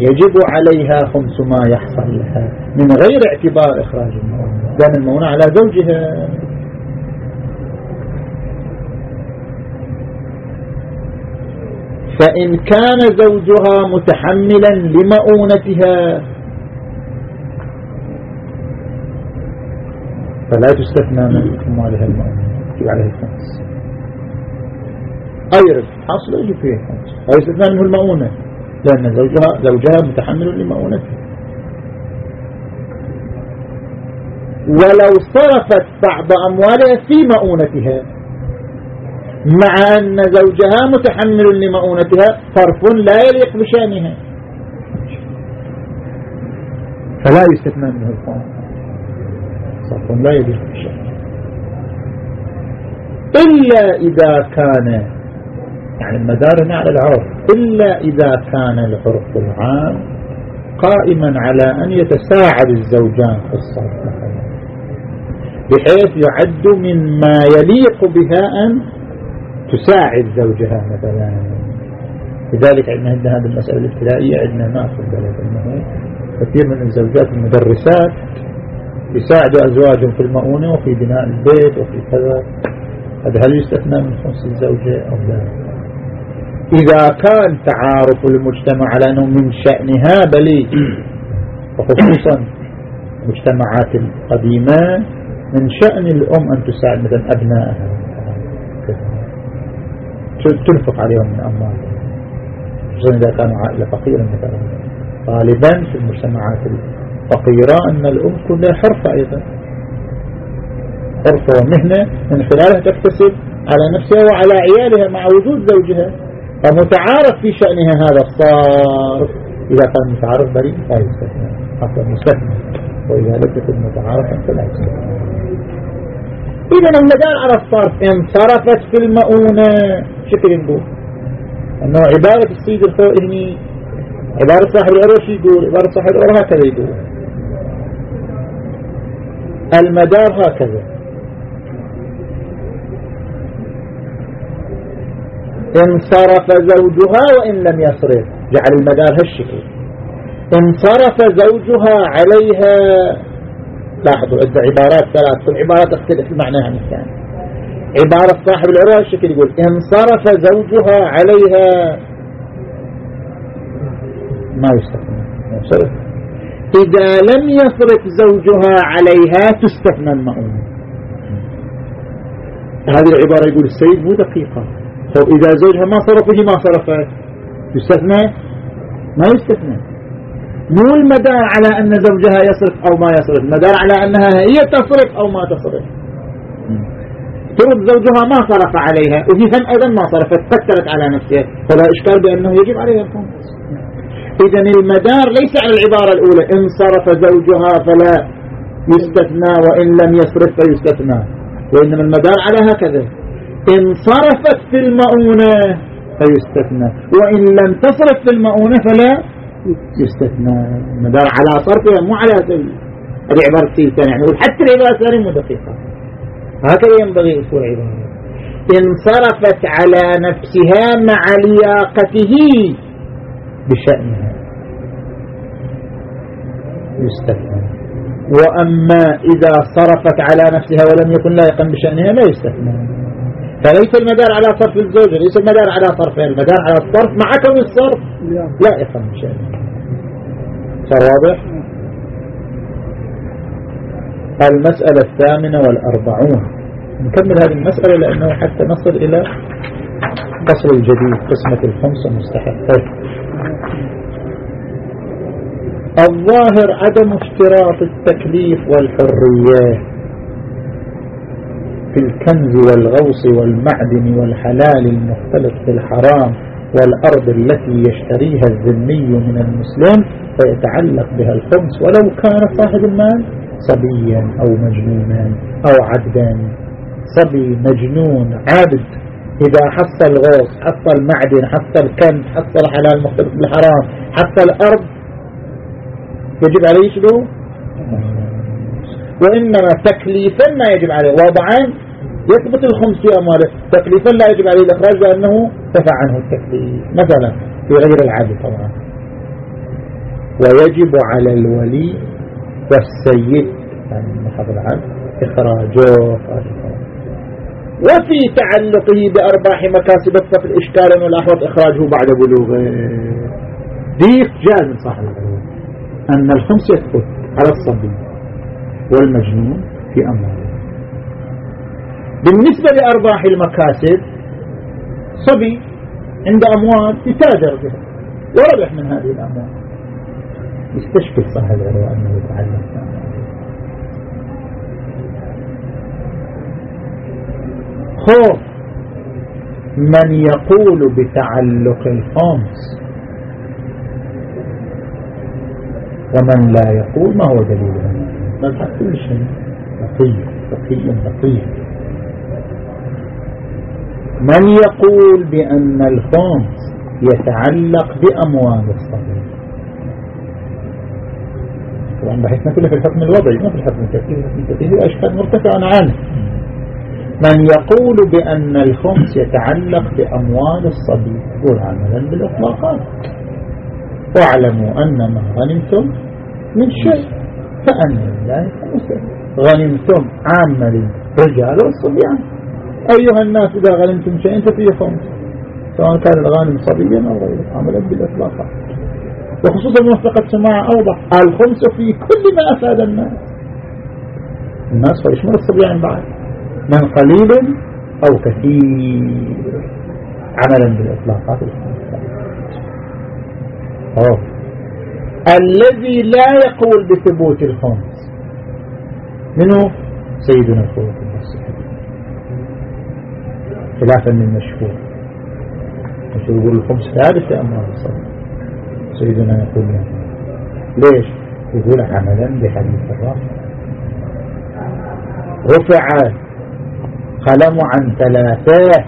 يجب عليها خمس ما يحصل لها من غير اعتبار إخراج المؤونة. لأن المؤونة على زوجها. فإن كان زوجها متحملا لمؤونتها فلا تستثنى من أموالها المؤونة يجب عليها الخمس. أي رزق؟ حصل يجب فيه الخمس. أو يستثنى منه المؤونة. لأن زوجها, زوجها متحمل لمؤونتها. ولو صرفت بعض أموالها في مؤونتها مع أن زوجها متحمل لمؤونتها صرف لا يليق بشأنها. فلا يستثنى منه القانون صرف لا يليق بشأنها. إلا إذا كان يعني المدار هنا على العرف إلا إذا كان العرف العام قائما على أن يتساعد الزوجان في الصرف. بحيث يعد مما يليق بها أن تساعد زوجها مثلا. لذلك عندنا هذه المسألة الابتدائية عندنا ناس في البلد أنه كثير من الزوجات المدرسات يساعدوا أزواجهم في المؤونة وفي بناء البيت وفي كذا. هذا هل يستثنى من خمس الزوجة أو لا؟ إذا كان تعارف المجتمع على أنه من شأنها بلي وخصوصا المجتمعات القديمة من شأن الأم أن تساعد مثلا أبنائها. تنفق عليهم من أموالهم. خصوصا إذا كانوا عائلة فقيرة مثلا. غالبا في المجتمعات الفقيرة أن الأم تكون لها حرفة أيضا. حرفة ومهنة من خلالها تكتسب على نفسها وعلى عيالها مع وجود زوجها. فمتعارف في شأنها هذا الصارف إذا كان متعارف بريء لا يستثنى. حتى مستثنى. وإذا لم يكن فلا يستثنى. إذا المدار على الصرف انصرفت في المؤونة. شكل نقول أنه عبارة السيد الخوئني عبارة صاحب العروش يقول عبارة صاحب العروش هكذا يقول. المدار هكذا. انصرف زوجها وإن لم يصرف. جعل المدار هالشكل. انصرف زوجها عليها. لاحظوا عدة عبارات ثلاث كل عبارة تختلف المعنى عن الثاني. عبارة صاحب العروة الشكل يقول انصرف زوجها عليها. ما يستثنى. إذا لم يصرف زوجها عليها تستثنى المؤونة هذه العبارة يقول السيد مو دقيقة. طيب إذا زوجها ما صرف به ما صرفت. يستثنى ما يستثنى. مو المدار على أن زوجها يصرف أو ما يصرف المدار على أنها هي تصرف أو ما تصرف. ترد زوجها ما صرف عليها وهي هم أيضا ما صرفت قتلت على نفسها فلا إشكال بأنه يجب عليها الخمس إذا المدار ليس على العبارة الأولى إن صرف زوجها فلا يستثنى وإن لم يصرف فيستثنى وإنما المدار على هكذا. إن صرفت في المؤونة فيستثنى وإن لم تصرف في المؤونة فلا يستثنى. مدار على صرفها مو على سبيل هذه عبارة الثانية يعني حتى العبارة الثانية مو دقيقة. هكذا ينبغي أصول عبارة انصرفت على نفسها مع لياقته بشأنها. يستثنى. وأما إذا صرفت على نفسها ولم يكن لائقا بشأنها لا يستثنى. فليس المدار على صرف الزوجة ليس المدار على صرفها المدار على الصرف مع كون الصرف؟ لائقا بشأنها صار واضح؟ المسألة الثامنة والأربعون. نكمل هذه المسألة لأنه حتى نصل إلى فصل الجديد قسمة الخمسة مستحقة. الظاهر عدم اشتراط التكليف والحرية. في الكنز والغوص والمعدن والحلال المختلط في الحرام والأرض التي يشتريها الذمي من المسلم فيتعلق بها الخمس ولو كان صاحب المال صبيا أو مجنونا أو عبدا. صبي مجنون عبد. إذا حصل غوص حصل معدن حصل كنز حصل حلال مختلف بالحرام حصل أرض يجب عليه شنو؟ وإنما تكليفا ما يجب عليه وضعا يثبت الخمس في أمواله تكليفا لا يجب عليه الإخراج لأنه دفع عنه التكليف. مثلا في غير العادة طبعا. ويجب على الولي والسيد يعني محض العبد إخراجه. وفي تعلقه بأرباح مكاسب الصف الإشكال والأحوط إخراجه بعد بلوغه. ديك جاء من صاحب العلوم أن الخمس يثبت على الصبي والمجنون في أمواله بالنسبة لأرباح المكاسب صبي عند أموال يتاجر بها. وربح من هذه الأموال. يستشكل صاحب العلوم أنه يتعلم. خوف. من يقول بتعلق الخمس. ومن لا يقول ما هو دليله مذهب كل شيء لطيف لطيف لطيف من يقول بأن الخمس يتعلق بأموال الصغير؟ طبعا بحثنا كله في الحكم الوضعي ما في الحكم التكليفي الحكم التكليفي أشهد مرتفع عنه من يقول بأن الخمس يتعلق بأموال الصبي يقول عملا بالإطلاقات واعلموا أن ما غنمتم من شيء فأن الله خمسه غنمتم عامة رجال والصبيان أيها الناس إذا غنمتم شيء ففيه خمس سواء كان الغانم صبيا أو غيره. عملا بالإطلاقات وخصوصا موثقة سماع أوضح. الخمس في كل ما أفاد الناس. الناس فيشمل الصبيان بعد. من قليل أو كثير. عملا بالإطلاقات. الذي لا يقول بثبوت الخمس. منه سيدنا الخوف خلافا للمشهور مشهور. يقول الخمس ثابت أمام الصلاة سيدنا يقول ليش؟ يقول عملا بحديث الرافع رفع القلم عن ثلاثة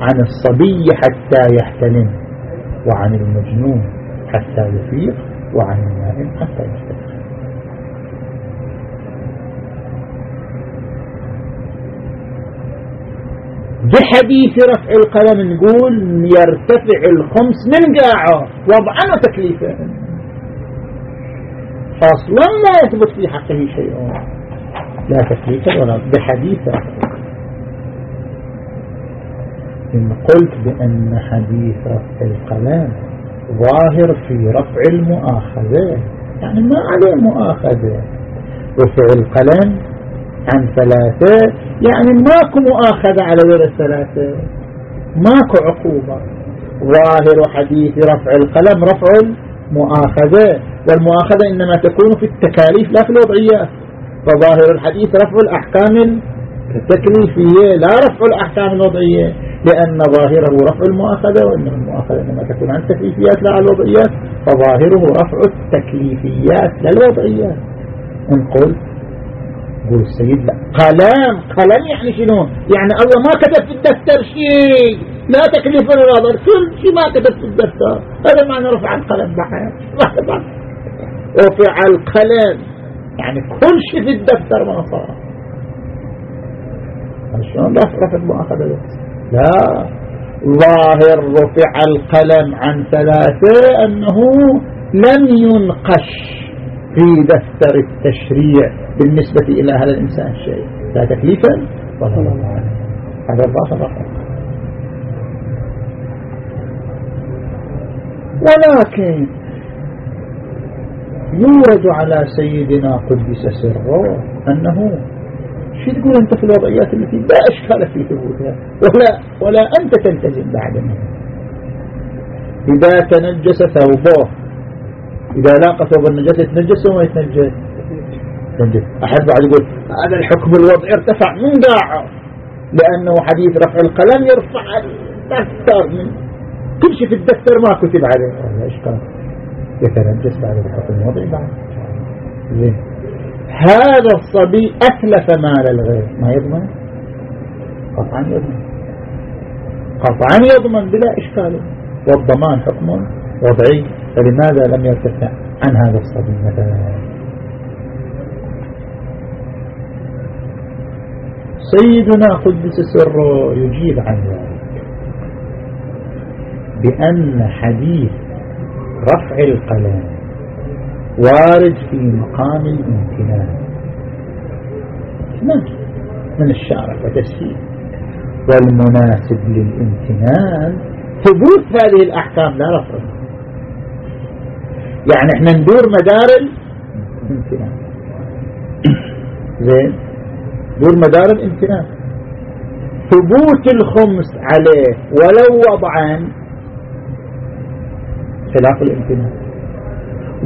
عن الصبي حتى يحتلم وعن المجنون حتى يفيق وعن النائم حتى يستيقظ بحديث رفع القلم نقول يرتفع الخمس من قاعة. وضعا وتكليفا أصلا لا يثبت في حقه شيء. لا تكليفا ولا بحديثا إن قلت بأن حديث رفع القلم ظاهر في رفع المؤاخذة. يعني ما عليه مؤاخذة. رفع القلم عن ثلاثة يعني ماكو مؤاخذة على غير الثلاثة. ماكو عقوبة. ظاهر حديث رفع القلم رفع المؤاخذة. والمؤاخذة إنما تكون في التكاليف لا في الوضعيات. فظاهر الحديث رفع الأحكام التكليفية لا رفع الأحكام الوضعية لأن ظاهره رفع المؤاخذة وإن المؤاخذة إنما تكون عن التكليفيات لا عن الوضعيات. فظاهره رفع التكليفيات لا الوضعيات قلت يقول السيد لا. قلم قلم يعني شنو؟ يعني الله ما كتب في الدفتر شيء. لا تكليف ولا كل شيء ما كتب في الدفتر. هذا معنى رفع القلم بعد. رفع القلم. يعني كل شيء في الدفتر ما صار. شلون رفع المؤاخذة. لا. ظاهر رفع القلم عن ثلاثة أنه لم ينقش. في دفتر التشريع بالنسبة إلى هذا الإنسان شيء لا تكليفا ولا الله هذا الظاهر رفع ولكن يورد على سيدنا قدس سره أنه شو تقول أنت في الوضعيات التي لا إشكال في ثبوتها؟ ولا, ولا أنت تلتزم بعد منه إذا تنجس ثوبه إذا لاقى ثوب النجاسة يتنجس وما يتنجس تنجس أحد بعد يقول هذا الحكم الوضعي ارتفع من داعه لأنه حديث رفع القلم يرفع الدفتر من كل شيء في الدفتر ما كتب عليه. هذا إشكال يتنجس بعد الحكم الوضعي بعد. زين. هذا الصبي أتلف مال الغير. ما يضمن؟ قطعا يضمن. قطعا يضمن بلا إشكال. والضمان حكم وضعي. فلماذا لم يرتفع عن هذا الصبي مثلا؟ سيدنا قدس سره يجيب عن ذلك بأن حديث رفع القلم وارد في مقام الامتنان. من؟ الشارع وتسهيل والمناسب للامتنان ثبوت هذه الأحكام لا رفع. يعني إحنا ندور مدار الامتنان زين. دور مدار الامتنان ثبوت الخمس عليه ولو وضعا خلاف الامتنان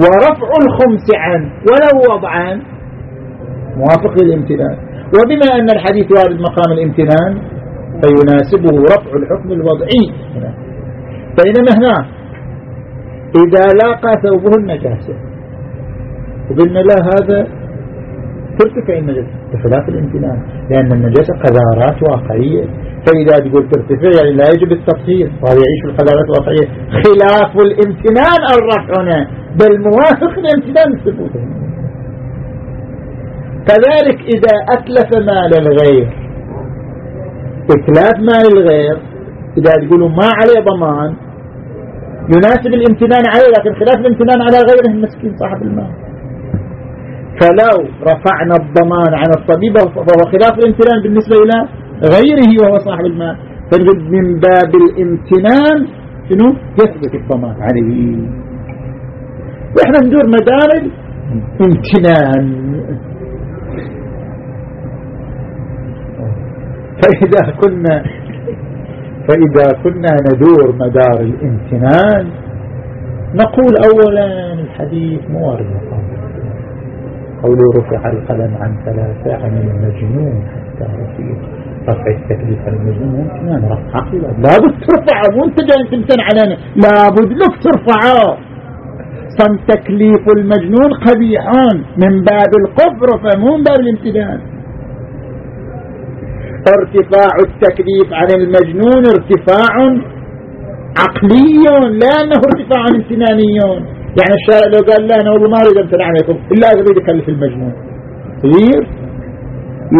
ورفع الخمس عنه ولو وضعا موافق للامتنان وبما أن الحديث وارد مقام الامتنان فيناسبه رفع الحكم الوضعي. بينما هنا إذا لاقى ثوبه النجاسة. وقلنا لا هذا ترتفع النجاسة بخلاف الامتنان. لأن النجاسة قذارات واقعية. فإذا تقول ترتفع يعني لا يجب التطهير وهذا يعيش في القذارات الواقعية. خلاف الامتنان الرفع هنا بل موافق الامتنان الثبوت كذلك إذا أتلف مال الغير. إتلاف مال الغير إذا تقولوا ما عليه ضمان يناسب الامتنان عليه لكن خلاف الامتنان على غيره المسكين صاحب المال. فلو رفعنا الضمان عن الطبيب فهو خلاف الامتنان بالنسبة إلى غيره وهو صاحب المال. من باب الامتنان شنو؟ يثبت الضمان عليه. وإحنا ندور مدار الامتنان فإذا كنا فإذا كنا ندور مدار الامتنان نقول أولا الحديث موارد مقام قوله رفع القلم عن ثلاثة عن المجنون حتى رفيق رفع التكليف المجنون ممكن رفع عقيلة لابد ترفعه مو أنت جاي تمتن علينا. لابد لك ترفعه. صم تكليف المجنون قبيحان من باب الكفر فمو من باب الامتداد. ارتفاع التكليف عن المجنون ارتفاع عقلي لا أنه ارتفاع امتناني يعني الشارع لو قال لا أنا والله ما أريد أمتنع عليكم إلا إذا أريد أكلف المجنون. يصير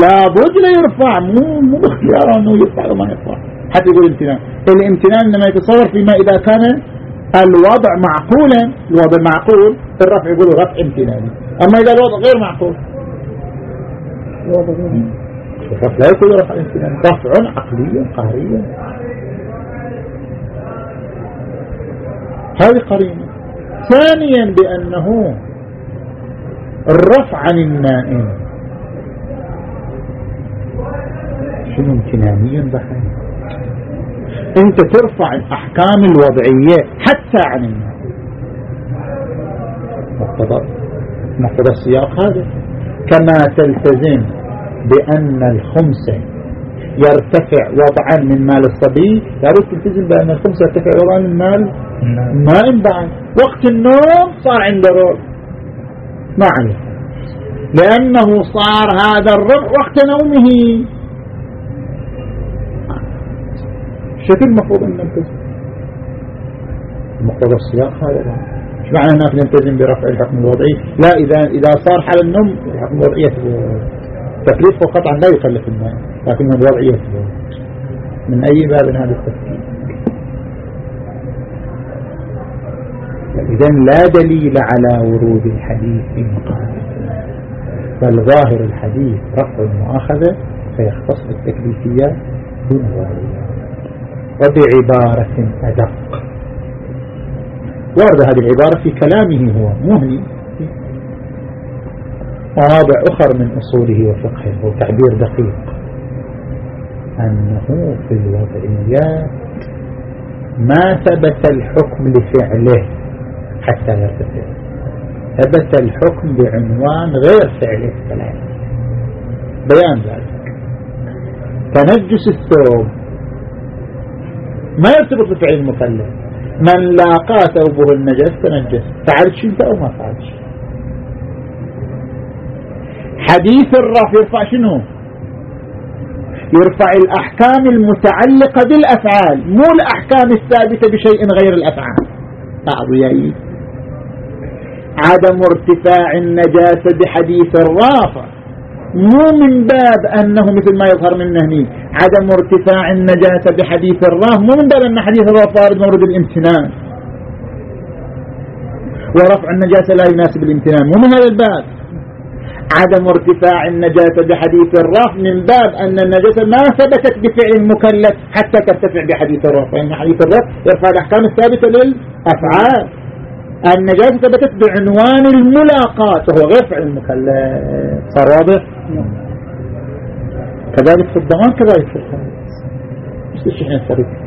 لابد لا يرفع. مو مو باختياره أنه يرفع وما يرفع. حتى يقول امتنان. الامتنان إنما يتصور فيما إذا كان الوضع معقولا الوضع معقول الرفع يقول رفع امتناني. أما إذا الوضع غير معقول. الوضع غير لا يكون رفع امتناني رفع عقليا قهريا. هذه قرينة. ثانيا بأنه الرفع عن النائم شنو امتنانيا بحي أنت ترفع الأحكام الوضعية حتى عن النائم مقتضى السياق هذا. كما تلتزم بأن الخمسة يرتفع وضعا من مال الصبي. لابد تلتزم بأن الخمسة يرتفع وضعا من مال النائم بعد. وقت النوم صار عنده رعب ما عليه لأنه صار هذا الربع وقت نومه. شكل المفروض أن نلتزم؟ مقتضى السياق هذا. إيش معنى هناك نلتزم برفع الحكم الوضعي؟ لا إذا إذا صار حال النوم الحكم الوضعي تكليفه قطعا لا يكلف النائم لكنه الوضعية من أي باب هذا التفكير إذا لا دليل على ورود الحديث في مقام. بل ظاهر الحديث رفع المؤاخذة فيختص بالتكليفيات دون الوضعيات وبعبارة أدق. ورد هذه العبارة في كلامه هو مهني. مواضع أخر من أصوله وفقهه هو تعبير دقيق. أنه في الوضعيات ما ثبت الحكم لفعله حتى يرتفع ثبت الحكم بعنوان غير فعل الثلاث بيان ذلك. تنجس الثوب. ما يرتبط بفعل المكلف. من لاقى ثوبه النجس تنجس. فعلت شيء أو ما فعلت شيء حديث الرف يرفع شنو؟ يرفع الأحكام المتعلقة بالأفعال مو الأحكام الثابتة بشيء غير الأفعال. بعض يأيي عدم ارتفاع النجاسة بحديث الرافع مو من باب أنه مثل ما يظهر من هني. عدم ارتفاع النجاسة بحديث الرافع مو من باب أن حديث الرافع وارد مورد الامتنان. ورفع النجاسة لا يناسب الامتنان مو من هذا الباب. عدم ارتفاع النجاسة بحديث الرف من باب أن النجاسة ما ثبتت بفعل المكلف حتى ترتفع بحديث الرف. فإن حديث الرف يرفع الأحكام الثابتة للأفعال. النجاسة ثبتت بعنوان الملاقات وهو غير فعل المكلف صار واضح؟ كذلك في الضمان كذلك في الخامس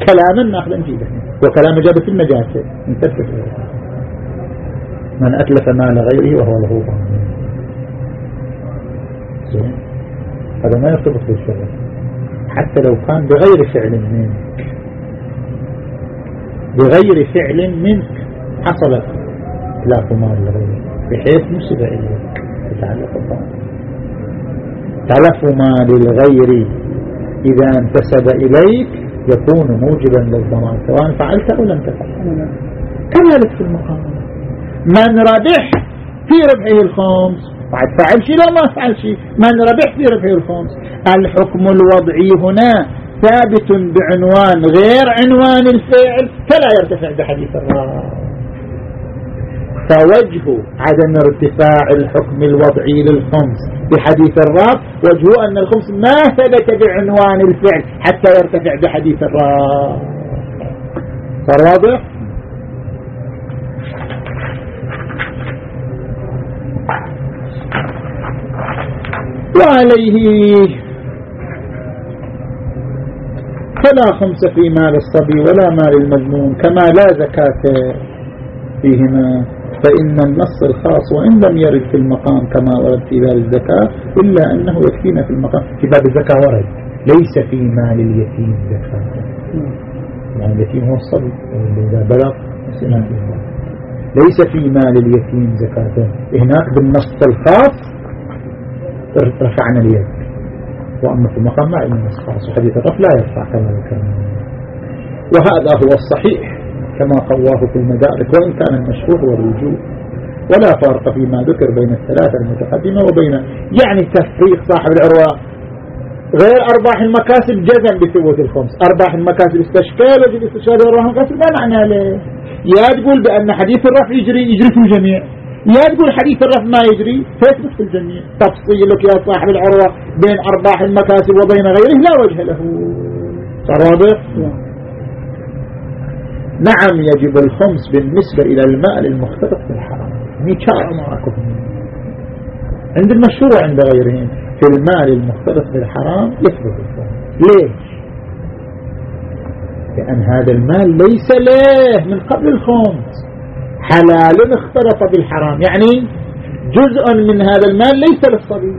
كلاما ناخذ نجيبه وكلام جاب في النجاسة. من أتلف مال غيره وهو له هذا ما يرتبط بالفعل حتى لو كان بغير فعل منك. بغير فعل منك حصلت تلاف مال لغيرك بحيث نسب إليك. يتعلق الضمان تلف مال الغير إذا انتسب إليك يكون موجبا للضمان سواء فعلت أو لم تفعل. كذلك في المقام من ربح في ربحه الخمس. بعد فعل شيء لو ما فعل شيء من ربح في ربحه الخمس. الحكم الوضعي هنا ثابت بعنوان غير عنوان الفعل فلا يرتفع بحديث الراس فوجه عدم ارتفاع الحكم الوضعي للخمس بحديث الراس وجهه أن الخمس ما ثبت بعنوان الفعل حتى يرتفع بحديث الراس صار واضح؟ وعليه. فلا خمس في مال الصبي ولا مال المجنون كما لا زكاة فيهما. فإن النص الخاص وإن لم يرد في المقام كما ورد في باب الزكاة إلا أنه يكفينا في المقام. في باب الزكاة ورد. ليس في مال اليتيم زكاة. يعني اليتيم هو الصبي. إذا بلغ ليس في مال اليتيم زكاة. هناك بالنص الخاص رفعنا اليد. وأما في المقام ما عندنا نص خاص وحديث الرفع لا يرفع كما ذكرنا وهذا هو الصحيح. كما قواه في المدارك وإن كان المشهور هو الوجوب. ولا فرق فيما ذكر بين الثلاثة المتقدمة وبين يعني تفريق صاحب العروة غير أرباح المكاسب جزم بثبوت الخمس. أرباح المكاسب استشكال وجد استشكال أرباح المكاسب لا معنى له يا تقول بأن حديث الرفع يجري يجري في الجميع. يا تقول حديث الرفع ما يجري فيثبت في الجميع. تفصيلك يا صاحب العروة بين أرباح المكاسب وبين غيره لا وجه له. صار واضح نعم يجب الخمس بالنسبة إلى المال المختلط بالحرام ميكار معكم عند المشهور عند غيرهم. في المال المختلط بالحرام يثبت الخمس. ليش؟ لأن هذا المال ليس له من قبل الخمس. حلال اختلط بالحرام. يعني جزء من هذا المال ليس للصبي.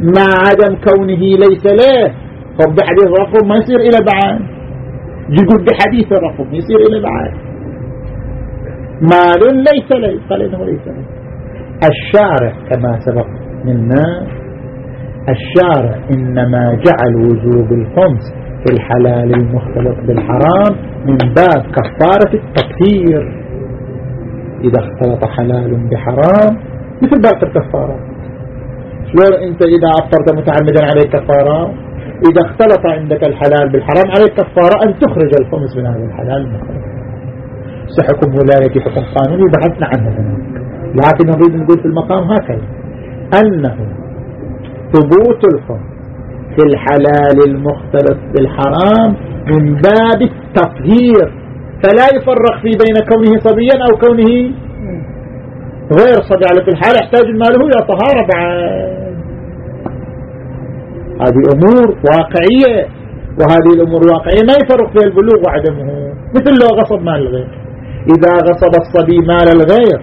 مع عدم كونه ليس له. طب بحديث الرقم ما يصير إلى بعد. يقول بحديث الرقم يصير إلى بعد. مال ليس له. قال إنه ليس له. الشارع كما سبق منا. الشارع إنما جعل وجوب الخمس في الحلال المختلط بالحرام من باب كفارة التطهير إذا اختلط حلال بحرام مثل باقي الكفارة. شلون أنت إذا عفرت متعمدا عليك كفارة؟ إذا اختلط عندك الحلال بالحرام عليك كفارة أن تخرج الخمس من هذا الحلال. سحكم ولاية حكم قانوني بحثنا عنه هناك. لكن نريد نقول في المقام هكذا. أنه ثبوت الخمس في الحلال المختلط بالحرام من باب التطهير. فلا يفرق في بين كونه صبيا أو كونه غير صبي على كل حال يحتاج ماله إلى طهارة بعد. هذه أمور واقعية وهذه الأمور الواقعية ما يفرق فيها البلوغ وعدمه مثل لو غصب مال الغير. إذا غصب الصبي مال الغير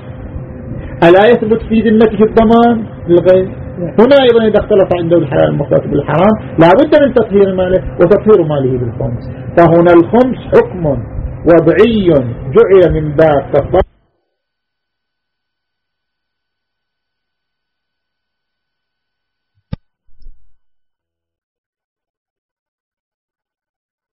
ألا يثبت في ذمته الضمان للغير؟ هنا أيضا إذا اختلط عنده الحلال المختلط بالحرام لا بد من تطهير ماله وتطهير ماله بالخمس. فهنا الخمس حكم. وضعي جعل من باب